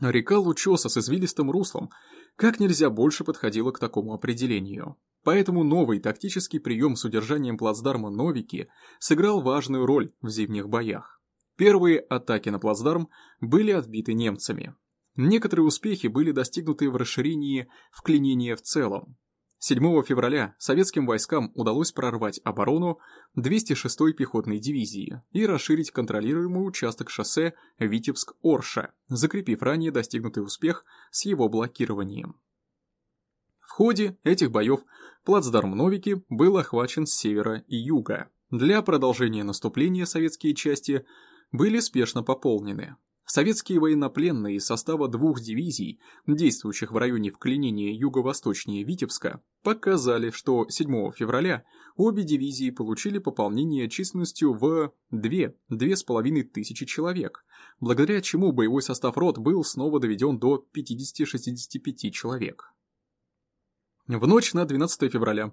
Река Лучоса с извилистым руслом как нельзя больше подходила к такому определению. Поэтому новый тактический прием с удержанием плацдарма Новики сыграл важную роль в зимних боях. Первые атаки на плацдарм были отбиты немцами, Некоторые успехи были достигнуты в расширении вклинения в целом. 7 февраля советским войскам удалось прорвать оборону 206-й пехотной дивизии и расширить контролируемый участок шоссе Витебск-Орша, закрепив ранее достигнутый успех с его блокированием. В ходе этих боев плацдарм Новики был охвачен с севера и юга. Для продолжения наступления советские части были спешно пополнены, Советские военнопленные из состава двух дивизий, действующих в районе вклинения юго-восточнее Витебска, показали, что 7 февраля обе дивизии получили пополнение численностью в 2-2,5 тысячи человек, благодаря чему боевой состав рот был снова доведен до 50-65 человек. В ночь на 12 февраля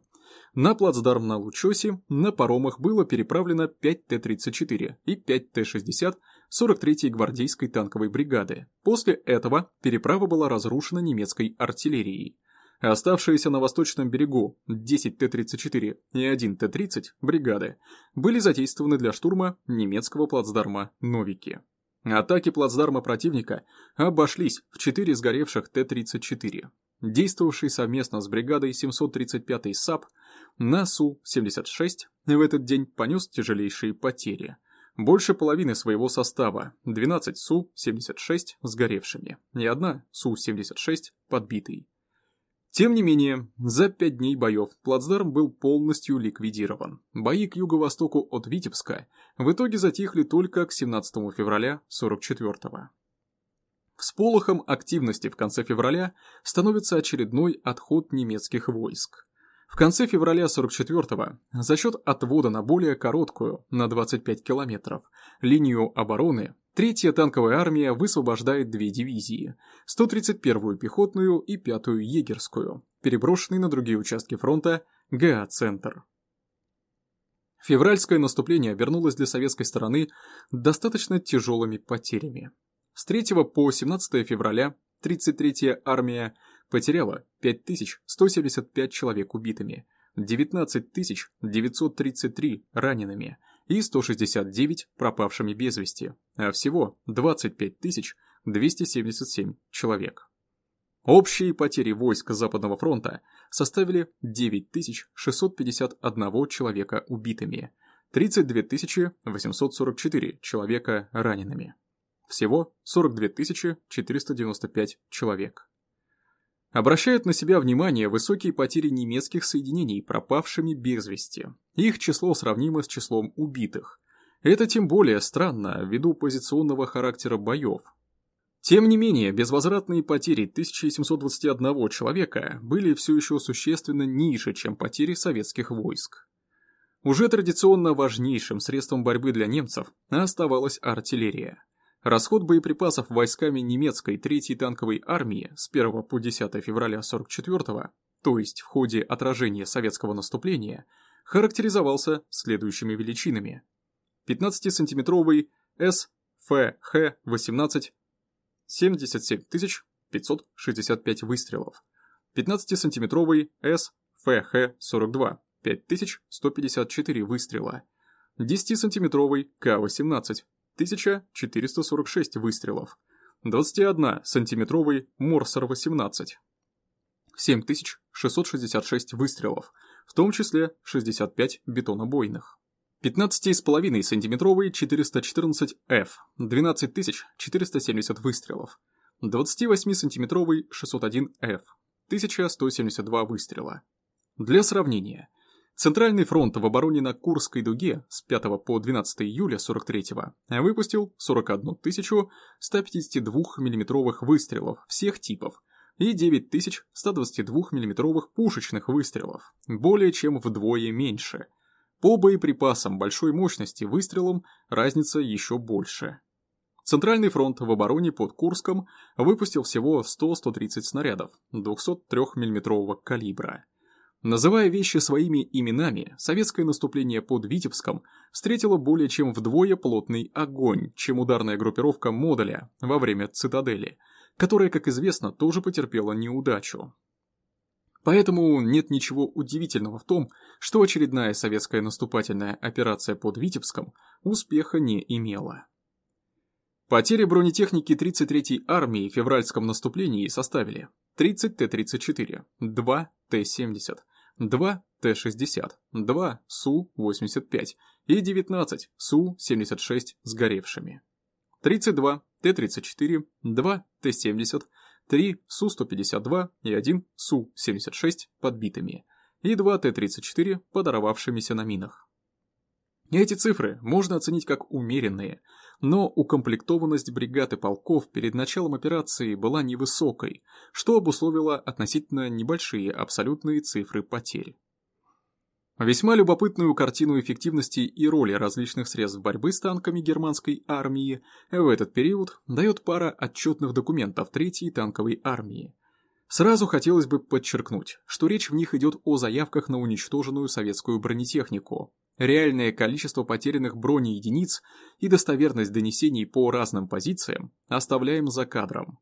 на плацдарм на Лучосе на паромах было переправлено 5 Т-34 и 5 Т-60 43-й гвардейской танковой бригады. После этого переправа была разрушена немецкой артиллерией. Оставшиеся на восточном берегу 10 Т-34 и 1 Т-30 бригады были задействованы для штурма немецкого плацдарма Новики. Атаки плацдарма противника обошлись в 4 сгоревших Т-34. Действовавший совместно с бригадой 735-й САП на Су-76 в этот день понес тяжелейшие потери – больше половины своего состава, 12 Су-76 сгоревшими и одна Су-76 подбитой. Тем не менее, за пять дней боев плацдарм был полностью ликвидирован. Бои к юго-востоку от Витебска в итоге затихли только к 17 февраля 44-го. Всполохом активности в конце февраля становится очередной отход немецких войск. В конце февраля 44-го, за счет отвода на более короткую, на 25 километров, линию обороны, Третья танковая армия высвобождает две дивизии, 131-ю пехотную и 5-ю егерскую, переброшенные на другие участки фронта ГА-центр. Февральское наступление обернулось для советской стороны достаточно тяжелыми потерями. С 3 по 17 февраля 33-я армия потеряла 5175 человек убитыми, 19 933 ранеными и 169 пропавшими без вести, а всего 25 277 человек. Общие потери войск Западного фронта составили 9651 человека убитыми, 32 844 человека ранеными. Всего 42 495 человек. Обращают на себя внимание высокие потери немецких соединений, пропавшими без вести. Их число сравнимо с числом убитых. Это тем более странно ввиду позиционного характера боев. Тем не менее, безвозвратные потери 1721 человека были все еще существенно ниже, чем потери советских войск. Уже традиционно важнейшим средством борьбы для немцев оставалась артиллерия. Расход боеприпасов войсками немецкой 3-й танковой армии с 1 по 10 февраля 44 то есть в ходе отражения советского наступления, характеризовался следующими величинами. 15-сантиметровый СФХ-18 77 565 выстрелов, 15-сантиметровый СФХ-42 5154 выстрела, 10-сантиметровый К-18 1446 выстрелов, 21-сантиметровый Морсер-18, 7666 выстрелов, в том числе 65 бетонобойных. 15,5-сантиметровый 414F, 12470 выстрелов, 28-сантиметровый 601F, 1172 выстрела. Для сравнения, Центральный фронт в обороне на Курской дуге с 5 по 12 июля 43-го выпустил 41 152 миллиметровых выстрелов всех типов и 9122 миллиметровых пушечных выстрелов, более чем вдвое меньше. По боеприпасам большой мощности выстрелам разница еще больше. Центральный фронт в обороне под Курском выпустил всего 100-130 снарядов 203 миллиметрового калибра. Называя вещи своими именами, советское наступление под Витебском встретило более чем вдвое плотный огонь, чем ударная группировка Модуля во время цитадели, которая, как известно, тоже потерпела неудачу. Поэтому нет ничего удивительного в том, что очередная советская наступательная операция под Витебском успеха не имела. Потери бронетехники 33-й армии в февральском наступлении составили 30 Т-34, 2 Т-70, 2 Т-60, 2 Су-85 и 19 Су-76 сгоревшими. 32 Т-34, 2 Т-70, 3 Су-152 и 1 Су-76 подбитыми и 2 Т-34 подорвавшимися на минах. Эти цифры можно оценить как умеренные – но укомплектованность бригад и полков перед началом операции была невысокой, что обусловило относительно небольшие абсолютные цифры потерь. Весьма любопытную картину эффективности и роли различных средств борьбы с танками германской армии в этот период дает пара отчетных документов Третьей танковой армии. Сразу хотелось бы подчеркнуть, что речь в них идет о заявках на уничтоженную советскую бронетехнику, Реальное количество потерянных бронеединиц и достоверность донесений по разным позициям оставляем за кадром.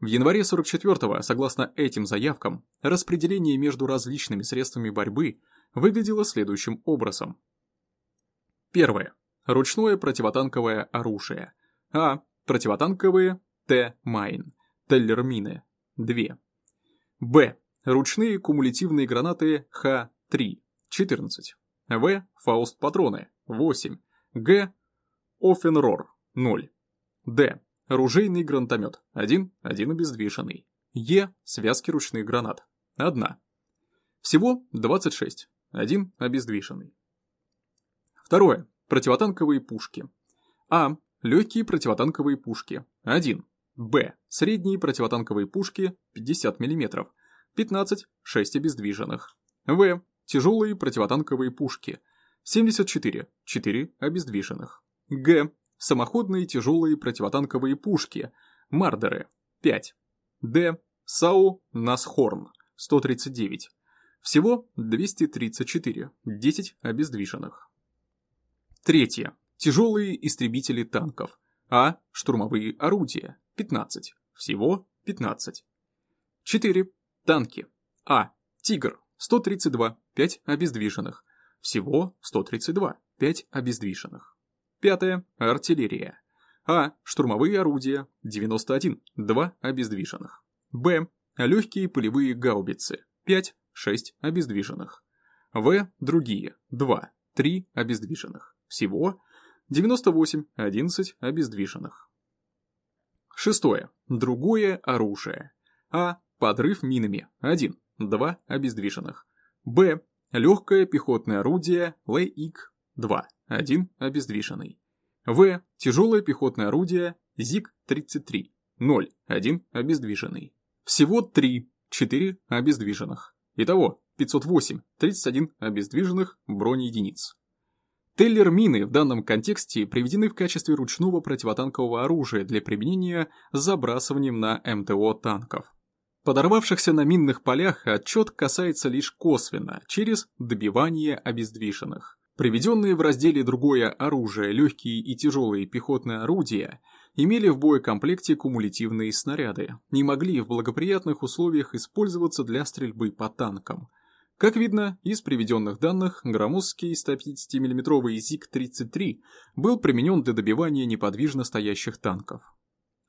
В январе 44-го, согласно этим заявкам, распределение между различными средствами борьбы выглядело следующим образом. Первое. Ручное противотанковое оружие. А. Противотанковые T-Mine. Теллермины. 2. Б. Ручные кумулятивные гранаты Х-3. 14. В. Фауст-патроны – 8. Г. Оффенрор – 0. Д. Ружейный гранатомет – 1, 1 обездвиженный. Е. Связки ручных гранат – 1. Всего 26, 1 обездвиженный. Второе. Противотанковые пушки. А. Легкие противотанковые пушки – 1. Б. Средние противотанковые пушки – 50 мм, 15, 6 обездвиженных. В тяжелые противотанковые пушки, 74, 4 обездвиженных. Г. Самоходные тяжелые противотанковые пушки, Мардеры, 5. Д. САУ Насхорн, 139. Всего 234, 10 обездвиженных. Третье. Тяжелые истребители танков. А. Штурмовые орудия. 15. Всего 15. 4. Танки. А. Тигр. 132. 5 обездвиженных. Всего 132. 5 обездвиженных. Пятое. Артиллерия. А. Штурмовые орудия. 91. 2 обездвиженных. Б. Легкие полевые гаубицы. 5. 6 обездвиженных. В. Другие. 2. 3 обездвиженных. Всего 98. 11 обездвиженных. Шестое. Другое оружие. А. Подрыв минами. 1. 2 обездвиженных. Б. Легкое пехотное орудие ЛИК-2. 1 обездвиженный. В. Тяжелое пехотное орудие ЗИК-33. 0. 1 обездвиженный. Всего 3. 4 обездвиженных. Итого 508. 31 обездвиженных бронеединиц. Теллер-мины в данном контексте приведены в качестве ручного противотанкового оружия для применения с забрасыванием на МТО танков. Подорвавшихся на минных полях отчет касается лишь косвенно, через добивание обездвиженных. Приведенные в разделе «Другое оружие» легкие и тяжелые пехотные орудия имели в боекомплекте кумулятивные снаряды, не могли в благоприятных условиях использоваться для стрельбы по танкам. Как видно из приведенных данных, громоздкий 150 мм ЗИК-33 был применен для добивания неподвижно стоящих танков.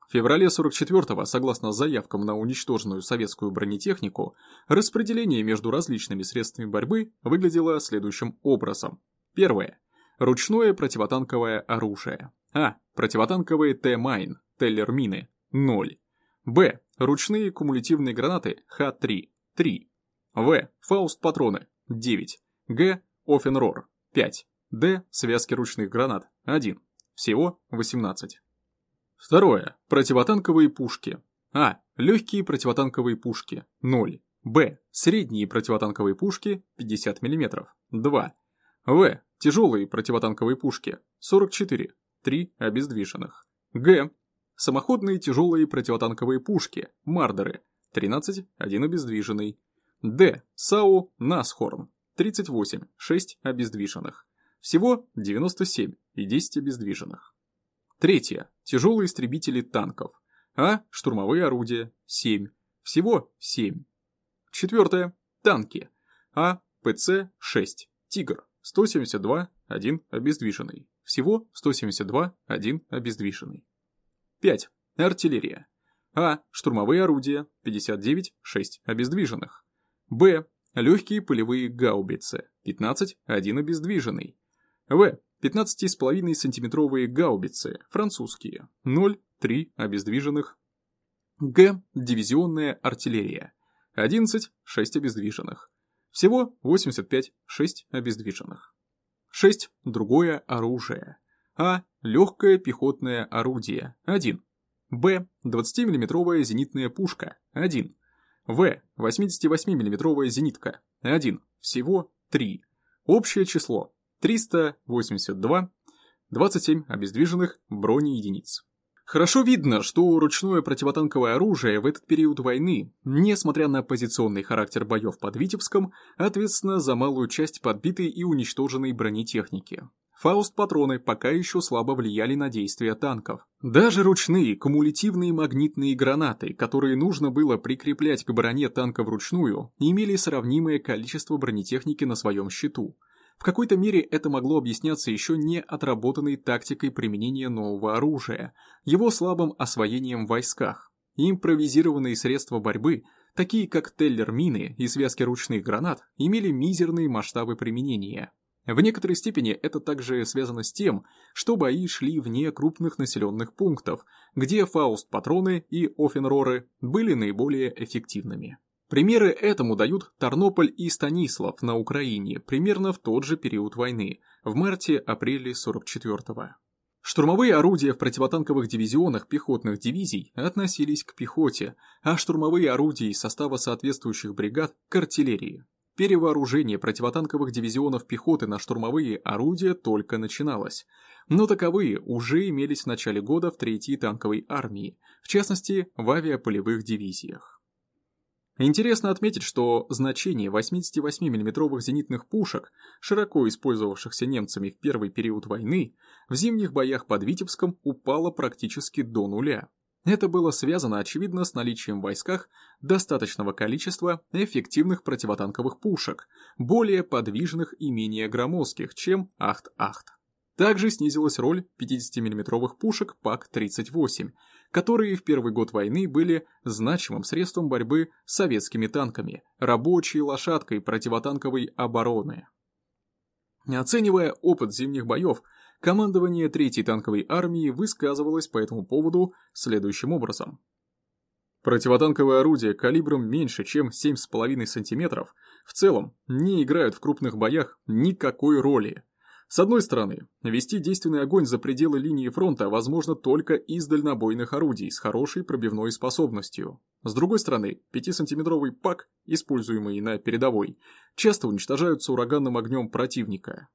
В феврале 44-го, согласно заявкам на уничтоженную советскую бронетехнику, распределение между различными средствами борьбы выглядело следующим образом. Первое. Ручное противотанковое оружие. А. Противотанковые T-Mine, Теллер-мины, 0. Б. Ручные кумулятивные гранаты Х-3, 3. В. Фауст-патроны, 9. Г. Ofenrohr, 5. Д. Связки ручных гранат, 1. Всего 18. Второе. Противотанковые пушки. А. Легкие противотанковые пушки. 0. Б. Средние противотанковые пушки 50 мм. 2. В. Тяжелые противотанковые пушки. 44. 3 обездвиженных. Г. Самоходные тяжелые противотанковые пушки. Мардеры. 13. 1 обездвиженный. Д. САУ Насхорн. 38. 6 обездвиженных. Всего 97 и 10 обездвиженных. Третье. Тяжелые истребители танков. А. Штурмовые орудия. 7. Всего 7. Четвертое. Танки. А. ПЦ-6. Тигр. 172. 1 обездвиженный. Всего 172. 1 обездвиженный. 5. Артиллерия. А. Штурмовые орудия. 59. 6 обездвиженных. Б. Легкие полевые гаубицы. 15. 1 обездвиженный. В. 15,5 сантиметровые гаубицы, французские, 0,3 обездвиженных. Г. Дивизионная артиллерия, 11, 6 обездвиженных. Всего 85, 6 обездвиженных. 6. Другое оружие. А. Легкое пехотное орудие, 1. Б. 20 миллиметровая зенитная пушка, 1. В. 88 миллиметровая зенитка, 1. Всего 3. Общее число 382, 27 обездвиженных бронеединиц. Хорошо видно, что ручное противотанковое оружие в этот период войны, несмотря на позиционный характер боев под Витебском, ответственно за малую часть подбитой и уничтоженной бронетехники. Фауст-патроны пока еще слабо влияли на действия танков. Даже ручные кумулятивные магнитные гранаты, которые нужно было прикреплять к броне танка вручную, имели сравнимое количество бронетехники на своем счету – в какой-то мере это могло объясняться еще не отработанной тактикой применения нового оружия, его слабым освоением в войсках. Импровизированные средства борьбы, такие как теллер-мины и связки ручных гранат, имели мизерные масштабы применения. В некоторой степени это также связано с тем, что бои шли вне крупных населенных пунктов, где фауст-патроны и офенроры были наиболее эффективными. Примеры этому дают Тарнополь и Станислав на Украине примерно в тот же период войны, в марте-апреле 44-го. Штурмовые орудия в противотанковых дивизионах пехотных дивизий относились к пехоте, а штурмовые орудия из состава соответствующих бригад – к артиллерии. Перевооружение противотанковых дивизионов пехоты на штурмовые орудия только начиналось, но таковые уже имелись в начале года в 3-й танковой армии, в частности в авиаполевых дивизиях. Интересно отметить, что значение 88 миллиметровых зенитных пушек, широко использовавшихся немцами в первый период войны, в зимних боях под Витебском упало практически до нуля. Это было связано, очевидно, с наличием в войсках достаточного количества эффективных противотанковых пушек, более подвижных и менее громоздких, чем Ахт-Ахт. Также снизилась роль 50 миллиметровых пушек ПАК-38, которые в первый год войны были значимым средством борьбы с советскими танками, рабочей лошадкой противотанковой обороны. Оценивая опыт зимних боев, командование 3-й танковой армии высказывалось по этому поводу следующим образом. Противотанковые орудия калибром меньше, чем 7,5 см, в целом не играют в крупных боях никакой роли. С одной стороны, вести действенный огонь за пределы линии фронта возможно только из дальнобойных орудий с хорошей пробивной способностью. С другой стороны, 5-сантиметровый ПАК, используемый на передовой, часто уничтожаются ураганным огнем противника.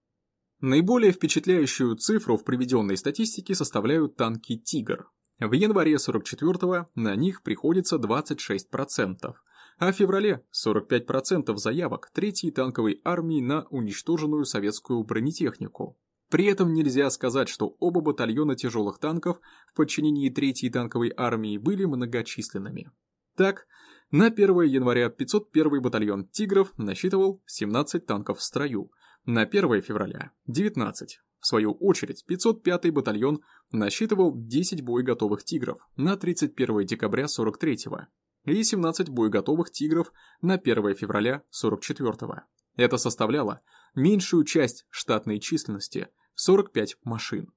Наиболее впечатляющую цифру в приведенной статистике составляют танки «Тигр». В январе 44-го на них приходится 26%, а в феврале 45% заявок третьей танковой армии на уничтоженную советскую бронетехнику. При этом нельзя сказать, что оба батальона тяжелых танков в подчинении третьей танковой армии были многочисленными. Так, на 1 января 501 батальон «Тигров» насчитывал 17 танков в строю, на 1 февраля – 19. В свою очередь, 505 батальон насчитывал 10 боеготовых «Тигров» на 31 декабря 43-го и 17 боеготовых «Тигров» на 1 февраля 44-го. Это составляло меньшую часть штатной численности – 45 машин.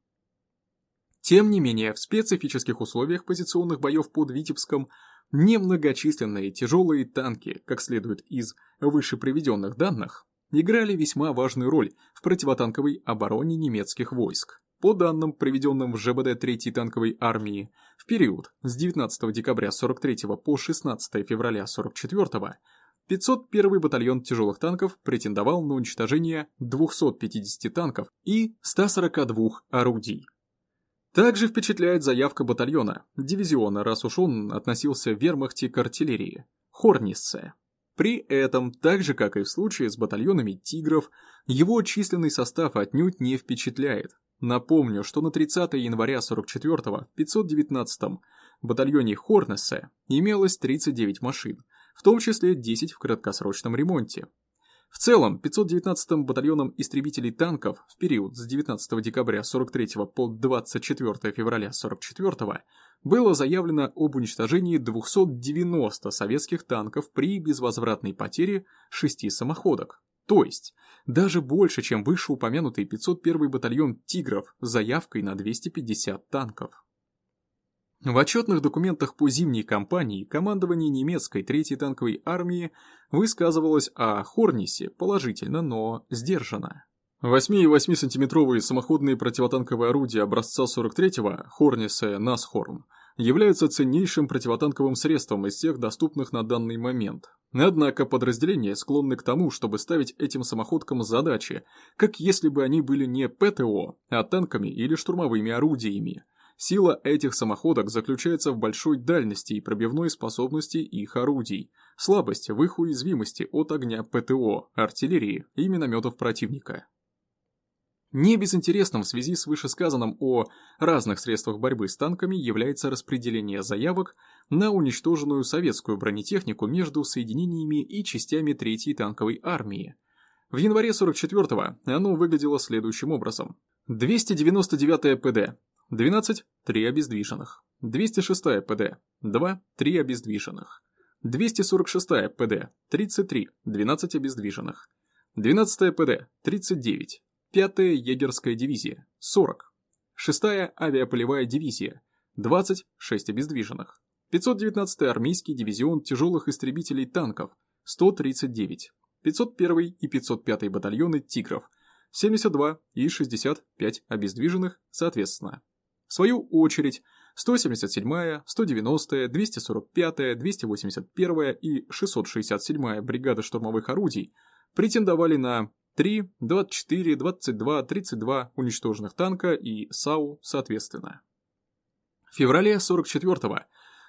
Тем не менее, в специфических условиях позиционных боев под Витебском немногочисленные тяжелые танки, как следует из выше приведенных данных, играли весьма важную роль в противотанковой обороне немецких войск. По данным, приведенным в ЖБД 3-й танковой армии, в период с 19 декабря 43 по 16 февраля 44 501 батальон тяжелых танков претендовал на уничтожение 250 танков и 142 орудий. Также впечатляет заявка батальона, дивизиона, раз уж он относился в вермахте к артиллерии, Хорниссе. При этом, так же как и в случае с батальонами «Тигров», его численный состав отнюдь не впечатляет. Напомню, что на 30 января 44-го в 519-м батальоне Хорнессе имелось 39 машин, в том числе 10 в краткосрочном ремонте. В целом, 519-м батальоном истребителей танков в период с 19 декабря 43 по 24 февраля 44 было заявлено об уничтожении 290 советских танков при безвозвратной потере 6 самоходок. То есть, даже больше, чем вышеупомянутый 501 батальон «Тигров» с заявкой на 250 танков. В отчетных документах по зимней кампании командование немецкой 3-й танковой армии высказывалось о Хорнисе положительно, но сдержанно. 8,8 сантиметровые самоходные противотанковые орудия образца 43-го Хорнисе Насхорн являются ценнейшим противотанковым средством из всех доступных на данный момент. Однако подразделения склонны к тому, чтобы ставить этим самоходкам задачи, как если бы они были не ПТО, а танками или штурмовыми орудиями. Сила этих самоходок заключается в большой дальности и пробивной способности их орудий, слабость в их уязвимости от огня ПТО, артиллерии и минометов противника. Не безинтересным в связи с вышесказанным о разных средствах борьбы с танками является распределение заявок на уничтоженную советскую бронетехнику между соединениями и частями 3-й танковой армии. В январе 44-го оно выглядело следующим образом. 299-я ПД – 12, 3 обездвиженных. 206-я ПД – 2, 3 обездвиженных. 246-я ПД – 33, 12 обездвиженных. 12-я ПД – 39, 5-я егерская дивизия – 40, 6-я авиаполевая дивизия – 26 обездвиженных, 519-й армейский дивизион тяжелых истребителей танков – 139, 501 и 505 батальоны «Тигров» – 72 и 65 обездвиженных соответственно. В свою очередь, 177-я, 190-я, 245-я, 281-я и 667-я бригада штурмовых орудий претендовали на 3, 24, 22, 32 уничтоженных танка и САУ соответственно. В феврале 44-го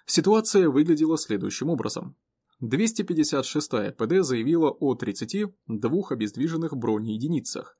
ситуация выглядела следующим образом. 256-я ПД заявила о 32 обездвиженных бронеединицах,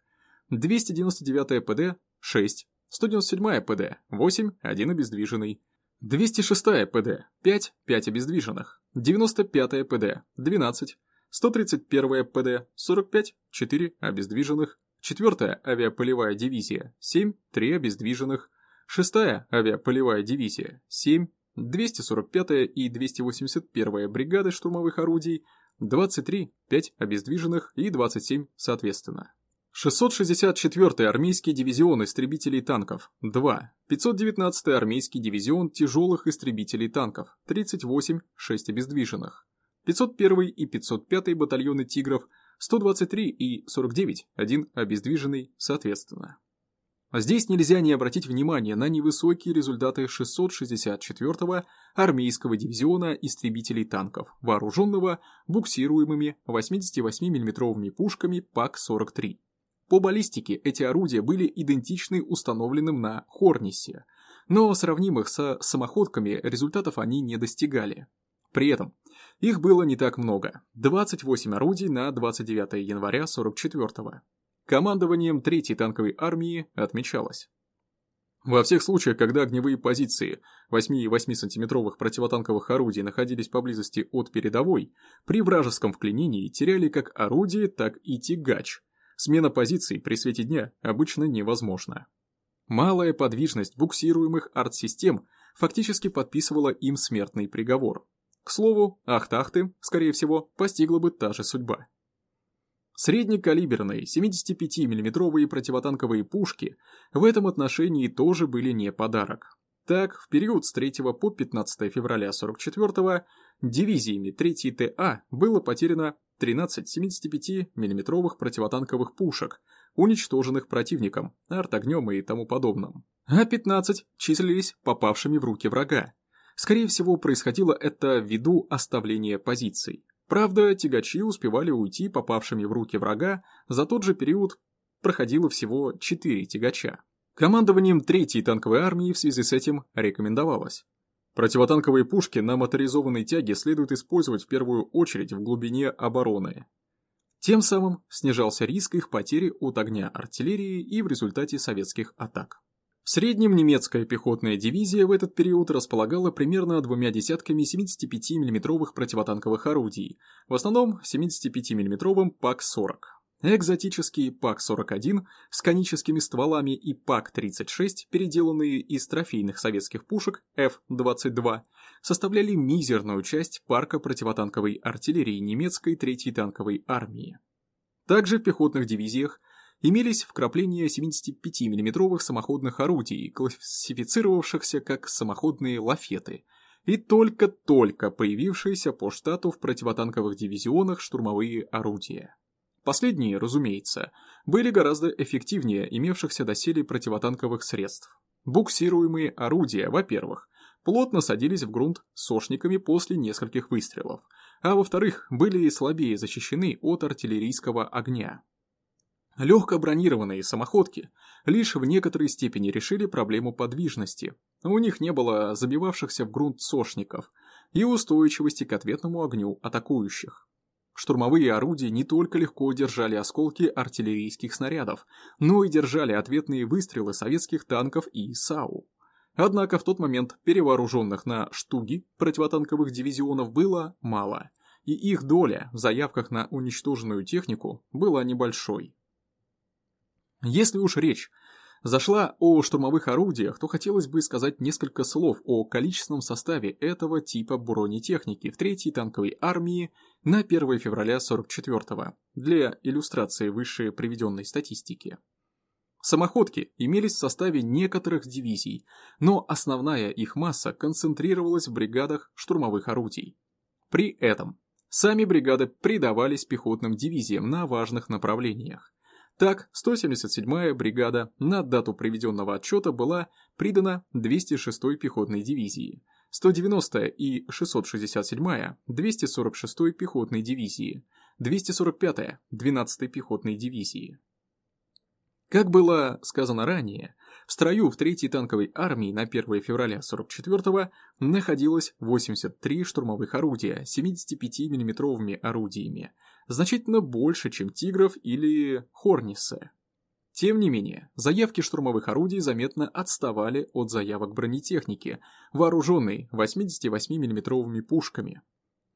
299-я ПД – 6, 197-я ПД – 8, 1 обездвиженный, 206-я ПД – 5, 5 обездвиженных, 95-я ПД – 12, 131-я ПД – 45, 4 обездвиженных, 4-я авиаполевая дивизия – 7, 3 обездвиженных, 6-я авиаполевая дивизия – 7, 245-я и 281-я бригады штурмовых орудий, 23, 5 обездвиженных и 27 соответственно. 664-й армейский дивизион истребителей танков – 2, 519-й армейский дивизион тяжелых истребителей танков – 38, 6 обездвиженных, 501-й и 505-й батальоны «Тигров» – 123 и 49, 1 обездвиженный соответственно. Здесь нельзя не обратить внимание на невысокие результаты 664-го армейского дивизиона истребителей танков, вооруженного буксируемыми 88 миллиметровыми пушками ПАК-43. По баллистике эти орудия были идентичны установленным на Хорнисе, но сравнимых со самоходками результатов они не достигали. При этом их было не так много – 28 орудий на 29 января 44-го командованием 3-й танковой армии отмечалось. Во всех случаях, когда огневые позиции 8 и 8 сантиметровых противотанковых орудий находились поблизости от передовой, при вражеском вклинении теряли как орудие, так и тягач. Смена позиций при свете дня обычно невозможна. Малая подвижность буксируемых артсистем фактически подписывала им смертный приговор. К слову, Ахтахты, скорее всего, постигла бы та же судьба. Среднекалиберные 75 миллиметровые противотанковые пушки в этом отношении тоже были не подарок. Так, в период с 3 по 15 февраля 44 дивизиями 3 ТА было потеряно 13 75 миллиметровых противотанковых пушек, уничтоженных противником, артогнем и тому подобным. А 15 числились попавшими в руки врага. Скорее всего, происходило это ввиду оставления позиций. Правда, тягачи успевали уйти попавшими в руки врага, за тот же период проходило всего 4 тягача. Командованием 3-й танковой армии в связи с этим рекомендовалось. Противотанковые пушки на моторизованной тяге следует использовать в первую очередь в глубине обороны. Тем самым снижался риск их потери от огня артиллерии и в результате советских атак. В среднем немецкая пехотная дивизия в этот период располагала примерно двумя десятками 75 миллиметровых противотанковых орудий, в основном 75 миллиметровым ПАК-40. Экзотические ПАК-41 с коническими стволами и ПАК-36, переделанные из трофейных советских пушек F-22, составляли мизерную часть парка противотанковой артиллерии немецкой 3-й танковой армии. Также в пехотных дивизиях имелись вкрапления 75 миллиметровых самоходных орудий, классифицировавшихся как самоходные лафеты, и только-только появившиеся по штату в противотанковых дивизионах штурмовые орудия. Последние, разумеется, были гораздо эффективнее имевшихся доселе противотанковых средств. Буксируемые орудия, во-первых, плотно садились в грунт сошниками после нескольких выстрелов, а во-вторых, были слабее защищены от артиллерийского огня. Легко бронированные самоходки лишь в некоторой степени решили проблему подвижности. У них не было забивавшихся в грунт сошников и устойчивости к ответному огню атакующих. Штурмовые орудия не только легко держали осколки артиллерийских снарядов, но и держали ответные выстрелы советских танков и САУ. Однако в тот момент перевооруженных на штуги противотанковых дивизионов было мало, и их доля в заявках на уничтоженную технику была небольшой. Если уж речь зашла о штурмовых орудиях, то хотелось бы сказать несколько слов о количественном составе этого типа бронетехники в 3-й танковой армии на 1 февраля 44-го для иллюстрации выше приведенной статистики. Самоходки имелись в составе некоторых дивизий, но основная их масса концентрировалась в бригадах штурмовых орудий. При этом сами бригады придавались пехотным дивизиям на важных направлениях. Так, 177-я бригада на дату приведенного отчета была придана 206-й пехотной дивизии, 190-я и 667-я 246-й пехотной дивизии, 245-я 12-й пехотной дивизии. Как было сказано ранее, В строю в 3-й танковой армии на 1 февраля 44-го находилось 83 штурмовых орудия 75 миллиметровыми орудиями, значительно больше, чем «Тигров» или «Хорнисы». Тем не менее, заявки штурмовых орудий заметно отставали от заявок бронетехники, вооруженной 88 миллиметровыми пушками.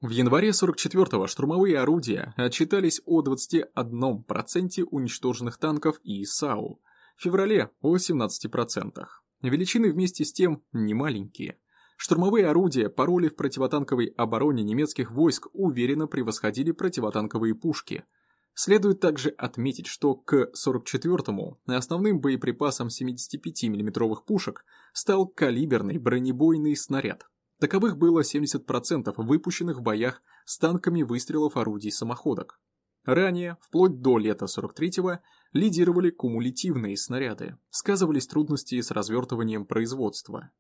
В январе 44-го штурмовые орудия отчитались о 21% уничтоженных танков и САУ, в феврале о 17%. Величины вместе с тем немаленькие. Штурмовые орудия по роли в противотанковой обороне немецких войск уверенно превосходили противотанковые пушки. Следует также отметить, что к 44-му основным боеприпасом 75 миллиметровых пушек стал калиберный бронебойный снаряд. Таковых было 70% выпущенных в боях с танками выстрелов орудий самоходок. Ранее, вплоть до лета 43-го, лидировали кумулятивные снаряды, сказывались трудности с развертыванием производства.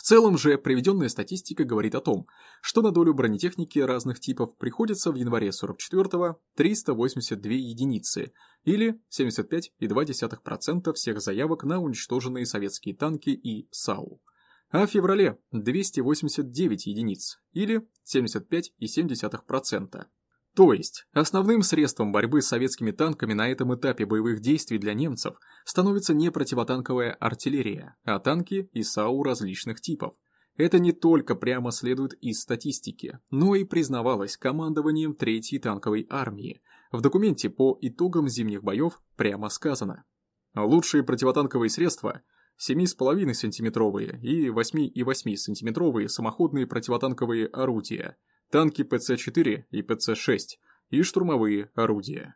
В целом же приведенная статистика говорит о том, что на долю бронетехники разных типов приходится в январе 44-го 382 единицы, или 75,2% всех заявок на уничтоженные советские танки и САУ а в феврале 289 единиц, или 75,7%. То есть, основным средством борьбы с советскими танками на этом этапе боевых действий для немцев становится не противотанковая артиллерия, а танки и САУ различных типов. Это не только прямо следует из статистики, но и признавалось командованием Третьей танковой армии. В документе по итогам зимних боев прямо сказано. Лучшие противотанковые средства 7,5 сантиметровые и 8,8 сантиметровые самоходные противотанковые орудия, танки ПЦ-4 и ПЦ-6 и штурмовые орудия.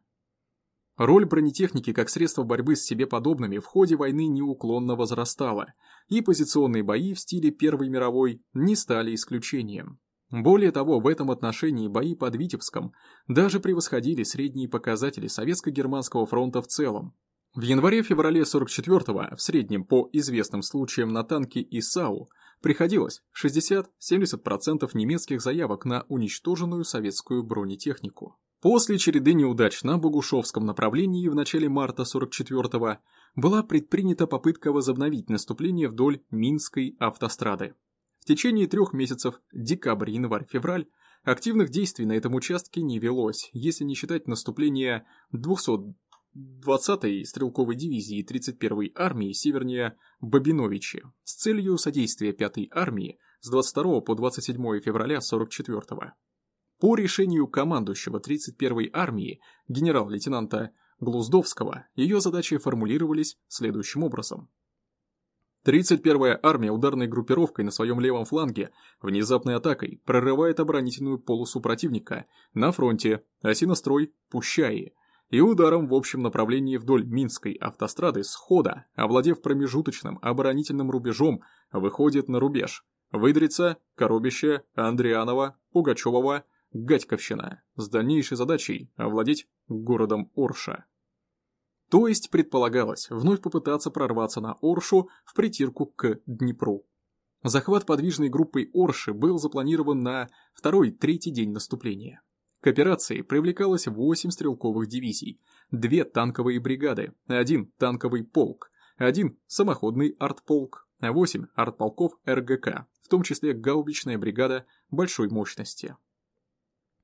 Роль бронетехники как средства борьбы с себе подобными в ходе войны неуклонно возрастала, и позиционные бои в стиле Первой мировой не стали исключением. Более того, в этом отношении бои под Витебском даже превосходили средние показатели Советско-Германского фронта в целом, в январе-феврале 44-го в среднем по известным случаям на танки и САУ приходилось 60-70% немецких заявок на уничтоженную советскую бронетехнику. После череды неудач на Богушевском направлении в начале марта 44-го была предпринята попытка возобновить наступление вдоль Минской автострады. В течение трех месяцев, декабрь, январь, февраль, активных действий на этом участке не велось, если не считать наступления 200 20-й стрелковой дивизии 31-й армии севернее Бабиновичи с целью содействия 5-й армии с 22 по 27 февраля 44-го. По решению командующего 31-й армии генерал-лейтенанта Глуздовского ее задачи формулировались следующим образом. 31-я армия ударной группировкой на своем левом фланге внезапной атакой прорывает оборонительную полосу противника на фронте Осинострой-Пущаи – и ударом в общем направлении вдоль Минской автострады схода, овладев промежуточным оборонительным рубежом, выходит на рубеж. Выдрица, Коробище, Андрианова, Пугачевого, Гатьковщина, с дальнейшей задачей овладеть городом Орша. То есть предполагалось вновь попытаться прорваться на Оршу в притирку к Днепру. Захват подвижной группой Орши был запланирован на второй-третий день наступления. К операции привлекалось 8 стрелковых дивизий, 2 танковые бригады, 1 танковый полк, 1 самоходный артполк, 8 артполков РГК, в том числе гаубичная бригада большой мощности.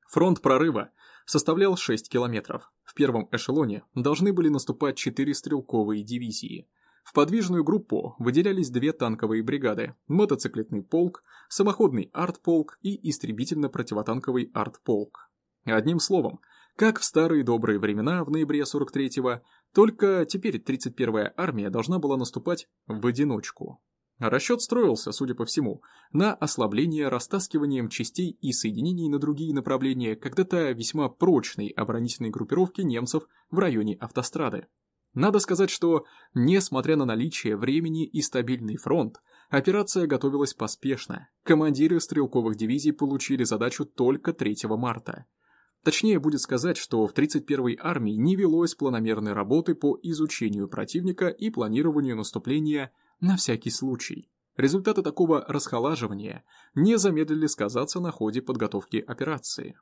Фронт прорыва составлял 6 километров. В первом эшелоне должны были наступать 4 стрелковые дивизии. В подвижную группу выделялись две танковые бригады, мотоциклетный полк, самоходный артполк и истребительно-противотанковый артполк. Одним словом, как в старые добрые времена в ноябре 43-го, только теперь 31-я армия должна была наступать в одиночку. Расчет строился, судя по всему, на ослабление растаскиванием частей и соединений на другие направления когда-то весьма прочной оборонительной группировки немцев в районе автострады. Надо сказать, что, несмотря на наличие времени и стабильный фронт, операция готовилась поспешно. Командиры стрелковых дивизий получили задачу только 3 марта – Точнее будет сказать, что в 31-й армии не велось планомерной работы по изучению противника и планированию наступления на всякий случай. Результаты такого расхолаживания не замедлили сказаться на ходе подготовки операции.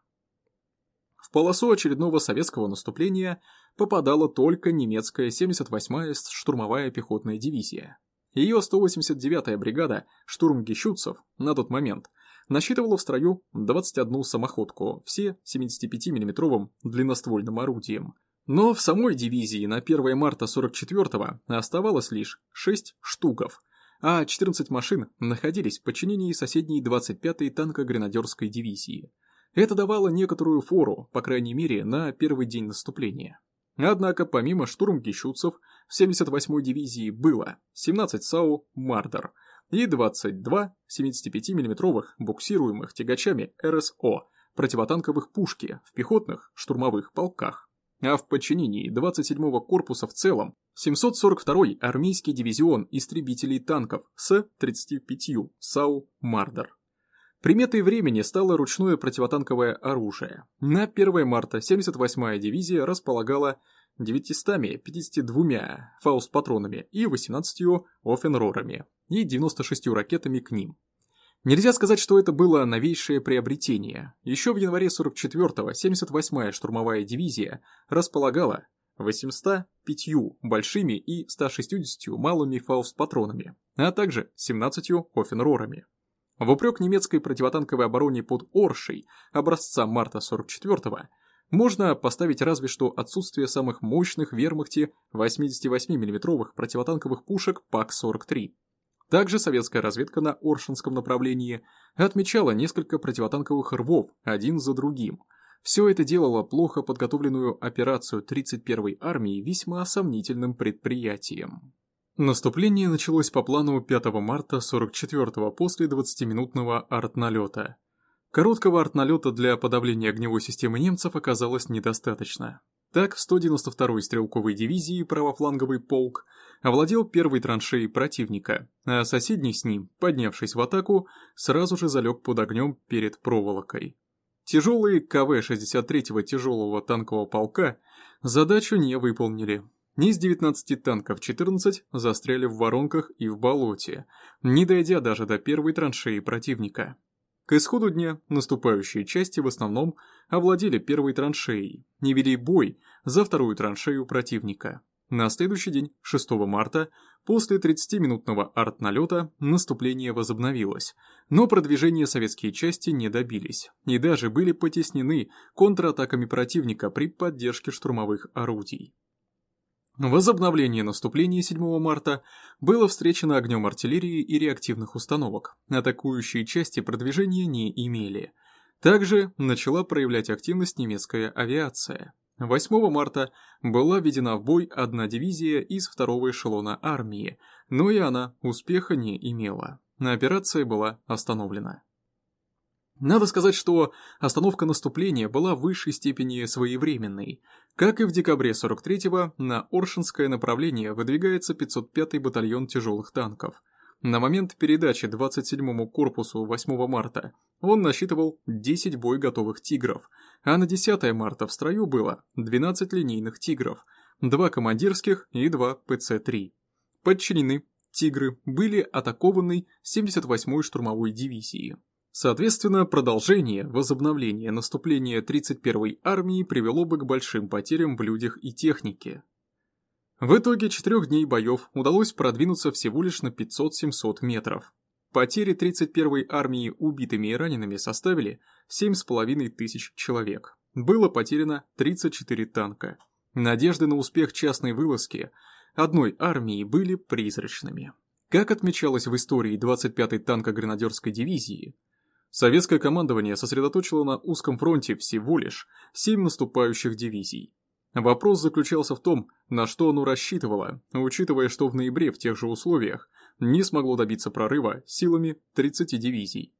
В полосу очередного советского наступления попадала только немецкая 78-я штурмовая пехотная дивизия. Ее 189-я бригада штурм Гещутцев на тот момент насчитывала в строю 21 самоходку, все 75 миллиметровым длинноствольным орудием. Но в самой дивизии на 1 марта 44-го оставалось лишь 6 штуков, а 14 машин находились в подчинении соседней 25-й танко-гренадерской дивизии. Это давало некоторую фору, по крайней мере, на первый день наступления. Однако, помимо штурм-гищутцев, в 78-й дивизии было 17 САУ «Мардер» и 22 75 миллиметровых буксируемых тягачами РСО противотанковых пушки в пехотных штурмовых полках. А в подчинении 27-го корпуса в целом 742-й армейский дивизион истребителей танков с 35 САУ «Мардер». Приметой времени стало ручное противотанковое оружие. На 1 марта 78-я дивизия располагала 952 фауст-патронами и 18 офенрорами и 96 ракетами к ним. Нельзя сказать, что это было новейшее приобретение. Еще в январе 44-го 78-я штурмовая дивизия располагала 805 большими и 160 малыми фауст-патронами, а также 17 офенрорами. В немецкой противотанковой обороне под Оршей образца марта 44-го можно поставить разве что отсутствие самых мощных в вермахте 88 миллиметровых противотанковых пушек ПАК-43. Также советская разведка на Оршинском направлении отмечала несколько противотанковых рвов один за другим. Все это делало плохо подготовленную операцию 31-й армии весьма сомнительным предприятием. Наступление началось по плану 5 марта 44-го после 20-минутного артналета. Короткого артналета для подавления огневой системы немцев оказалось недостаточно. Так, 192-й стрелковой дивизии правофланговый полк овладел первой траншеей противника, а соседний с ним, поднявшись в атаку, сразу же залег под огнем перед проволокой. Тяжелые КВ-63-го тяжелого танкового полка задачу не выполнили, из 19 танков 14 застряли в воронках и в болоте, не дойдя даже до первой траншеи противника. К исходу дня наступающие части в основном овладели первой траншеей, не вели бой за вторую траншею противника. На следующий день, 6 марта, после 30-минутного артналета, наступление возобновилось, но продвижения советские части не добились и даже были потеснены контратаками противника при поддержке штурмовых орудий. Возобновление наступления 7 марта было встречено огнем артиллерии и реактивных установок. Атакующие части продвижения не имели. Также начала проявлять активность немецкая авиация. 8 марта была введена в бой одна дивизия из второго эшелона армии, но и она успеха не имела. Операция была остановлена. Надо сказать, что остановка наступления была в высшей степени своевременной. Как и в декабре 43-го, на Оршинское направление выдвигается 505-й батальон тяжелых танков. На момент передачи 27-му корпусу 8 марта он насчитывал 10 боеготовых «Тигров», а на 10 марта в строю было 12 линейных «Тигров», 2 командирских и 2 ПЦ-3. Подчинены «Тигры» были атакованы 78-й штурмовой дивизией. Соответственно, продолжение, возобновление наступления 31-й армии привело бы к большим потерям в людях и технике. В итоге четырех дней боев удалось продвинуться всего лишь на 500-700 метров. Потери 31-й армии убитыми и ранеными составили 7,5 тысяч человек. Было потеряно 34 танка. Надежды на успех частной вылазки одной армии были призрачными. Как отмечалось в истории 25-й танко-гренадерской дивизии, Советское командование сосредоточило на узком фронте всего лишь семь наступающих дивизий. Вопрос заключался в том, на что оно рассчитывало, учитывая, что в ноябре в тех же условиях не смогло добиться прорыва силами 30 дивизий.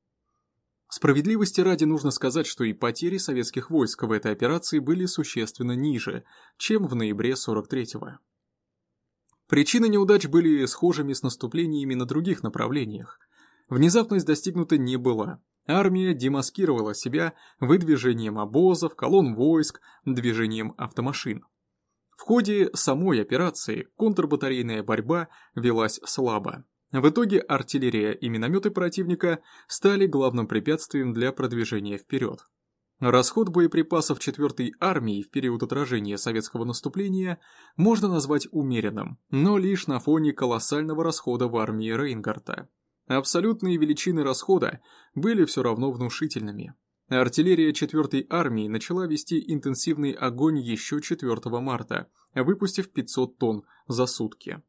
Справедливости ради нужно сказать, что и потери советских войск в этой операции были существенно ниже, чем в ноябре 43-го. Причины неудач были схожими с наступлениями на других направлениях. Внезапность достигнута не была, Армия демаскировала себя выдвижением обозов, колонн войск, движением автомашин. В ходе самой операции контрбатарейная борьба велась слабо. В итоге артиллерия и минометы противника стали главным препятствием для продвижения вперед. Расход боеприпасов 4-й армии в период отражения советского наступления можно назвать умеренным, но лишь на фоне колоссального расхода в армии Рейнгарта. Абсолютные величины расхода были все равно внушительными. Артиллерия 4-й армии начала вести интенсивный огонь еще 4 марта, выпустив 500 тонн за сутки.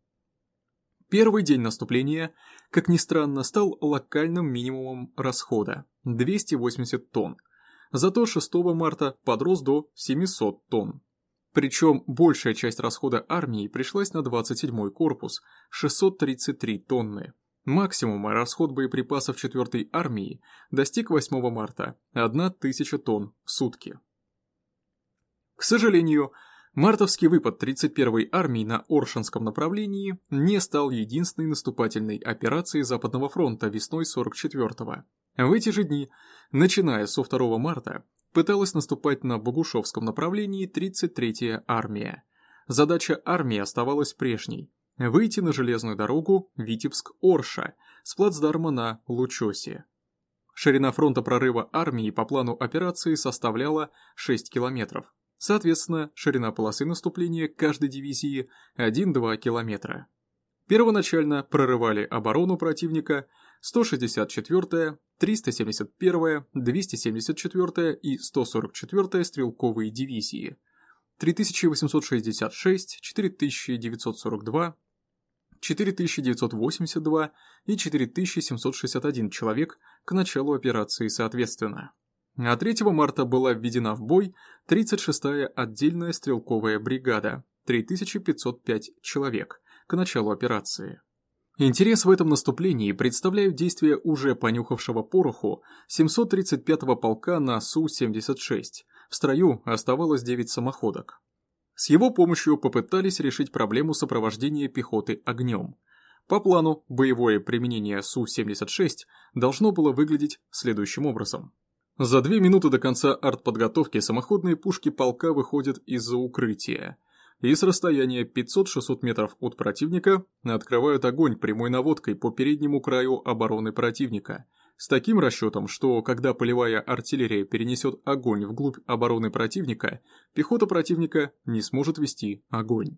Первый день наступления, как ни странно, стал локальным минимумом расхода – 280 тонн, зато 6 марта подрос до 700 тонн. Причем большая часть расхода армии пришлась на 27-й корпус – 633 тонны. Максимум расход боеприпасов 4-й армии достиг 8 марта – 1000 тонн в сутки. К сожалению, мартовский выпад 31-й армии на Оршинском направлении не стал единственной наступательной операцией Западного фронта весной 44-го. В эти же дни, начиная со 2 марта, пыталась наступать на Богушевском направлении 33-я армия. Задача армии оставалась прежней – выйти на железную дорогу Витебск-Орша с плацдарма на Лучосе. Ширина фронта прорыва армии по плану операции составляла 6 километров. Соответственно, ширина полосы наступления каждой дивизии 1-2 километра. Первоначально прорывали оборону противника 164-я, 371-я, 274-я и 144-я стрелковые дивизии, 3866, 4942, 4982 и 4761 человек к началу операции соответственно. А 3 марта была введена в бой 36-я отдельная стрелковая бригада, 3505 человек, к началу операции. Интерес в этом наступлении представляют действия уже понюхавшего пороху 735-го полка на Су-76. В строю оставалось 9 самоходок. С его помощью попытались решить проблему сопровождения пехоты огнем. По плану, боевое применение Су-76 должно было выглядеть следующим образом. За две минуты до конца артподготовки самоходные пушки полка выходят из-за укрытия – и с расстояния 500-600 метров от противника открывают огонь прямой наводкой по переднему краю обороны противника, с таким расчетом, что когда полевая артиллерия перенесет огонь вглубь обороны противника, пехота противника не сможет вести огонь.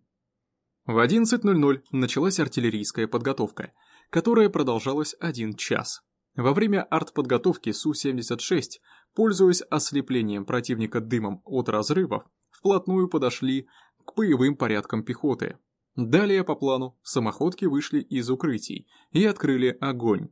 В 11.00 началась артиллерийская подготовка, которая продолжалась один час. Во время артподготовки Су-76, пользуясь ослеплением противника дымом от разрывов, вплотную подошли к боевым порядкам пехоты. Далее по плану самоходки вышли из укрытий и открыли огонь.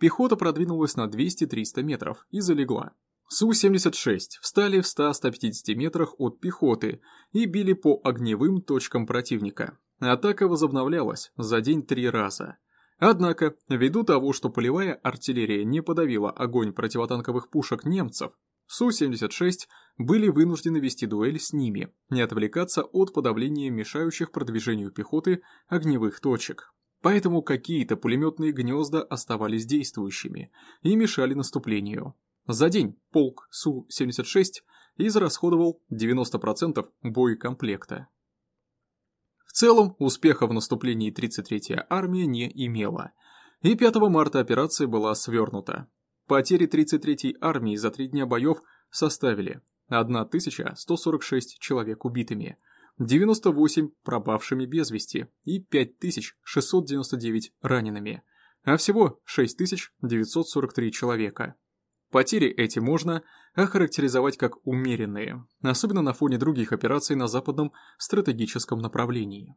Пехота продвинулась на 200-300 метров и залегла. Су-76 встали в 100-150 метрах от пехоты и били по огневым точкам противника. Атака возобновлялась за день три раза. Однако, ввиду того, что полевая артиллерия не подавила огонь противотанковых пушек немцев, Су-76 были вынуждены вести дуэль с ними, не отвлекаться от подавления мешающих продвижению пехоты огневых точек. Поэтому какие-то пулеметные гнезда оставались действующими и мешали наступлению. За день полк Су-76 израсходовал 90% боекомплекта. В целом, успеха в наступлении 33-я армия не имела, и 5 марта операция была свернута. Потери 33-й армии за три дня боев составили 1146 человек убитыми, 98 пропавшими без вести и 5699 ранеными, а всего 6943 человека. Потери эти можно охарактеризовать как умеренные, особенно на фоне других операций на западном стратегическом направлении.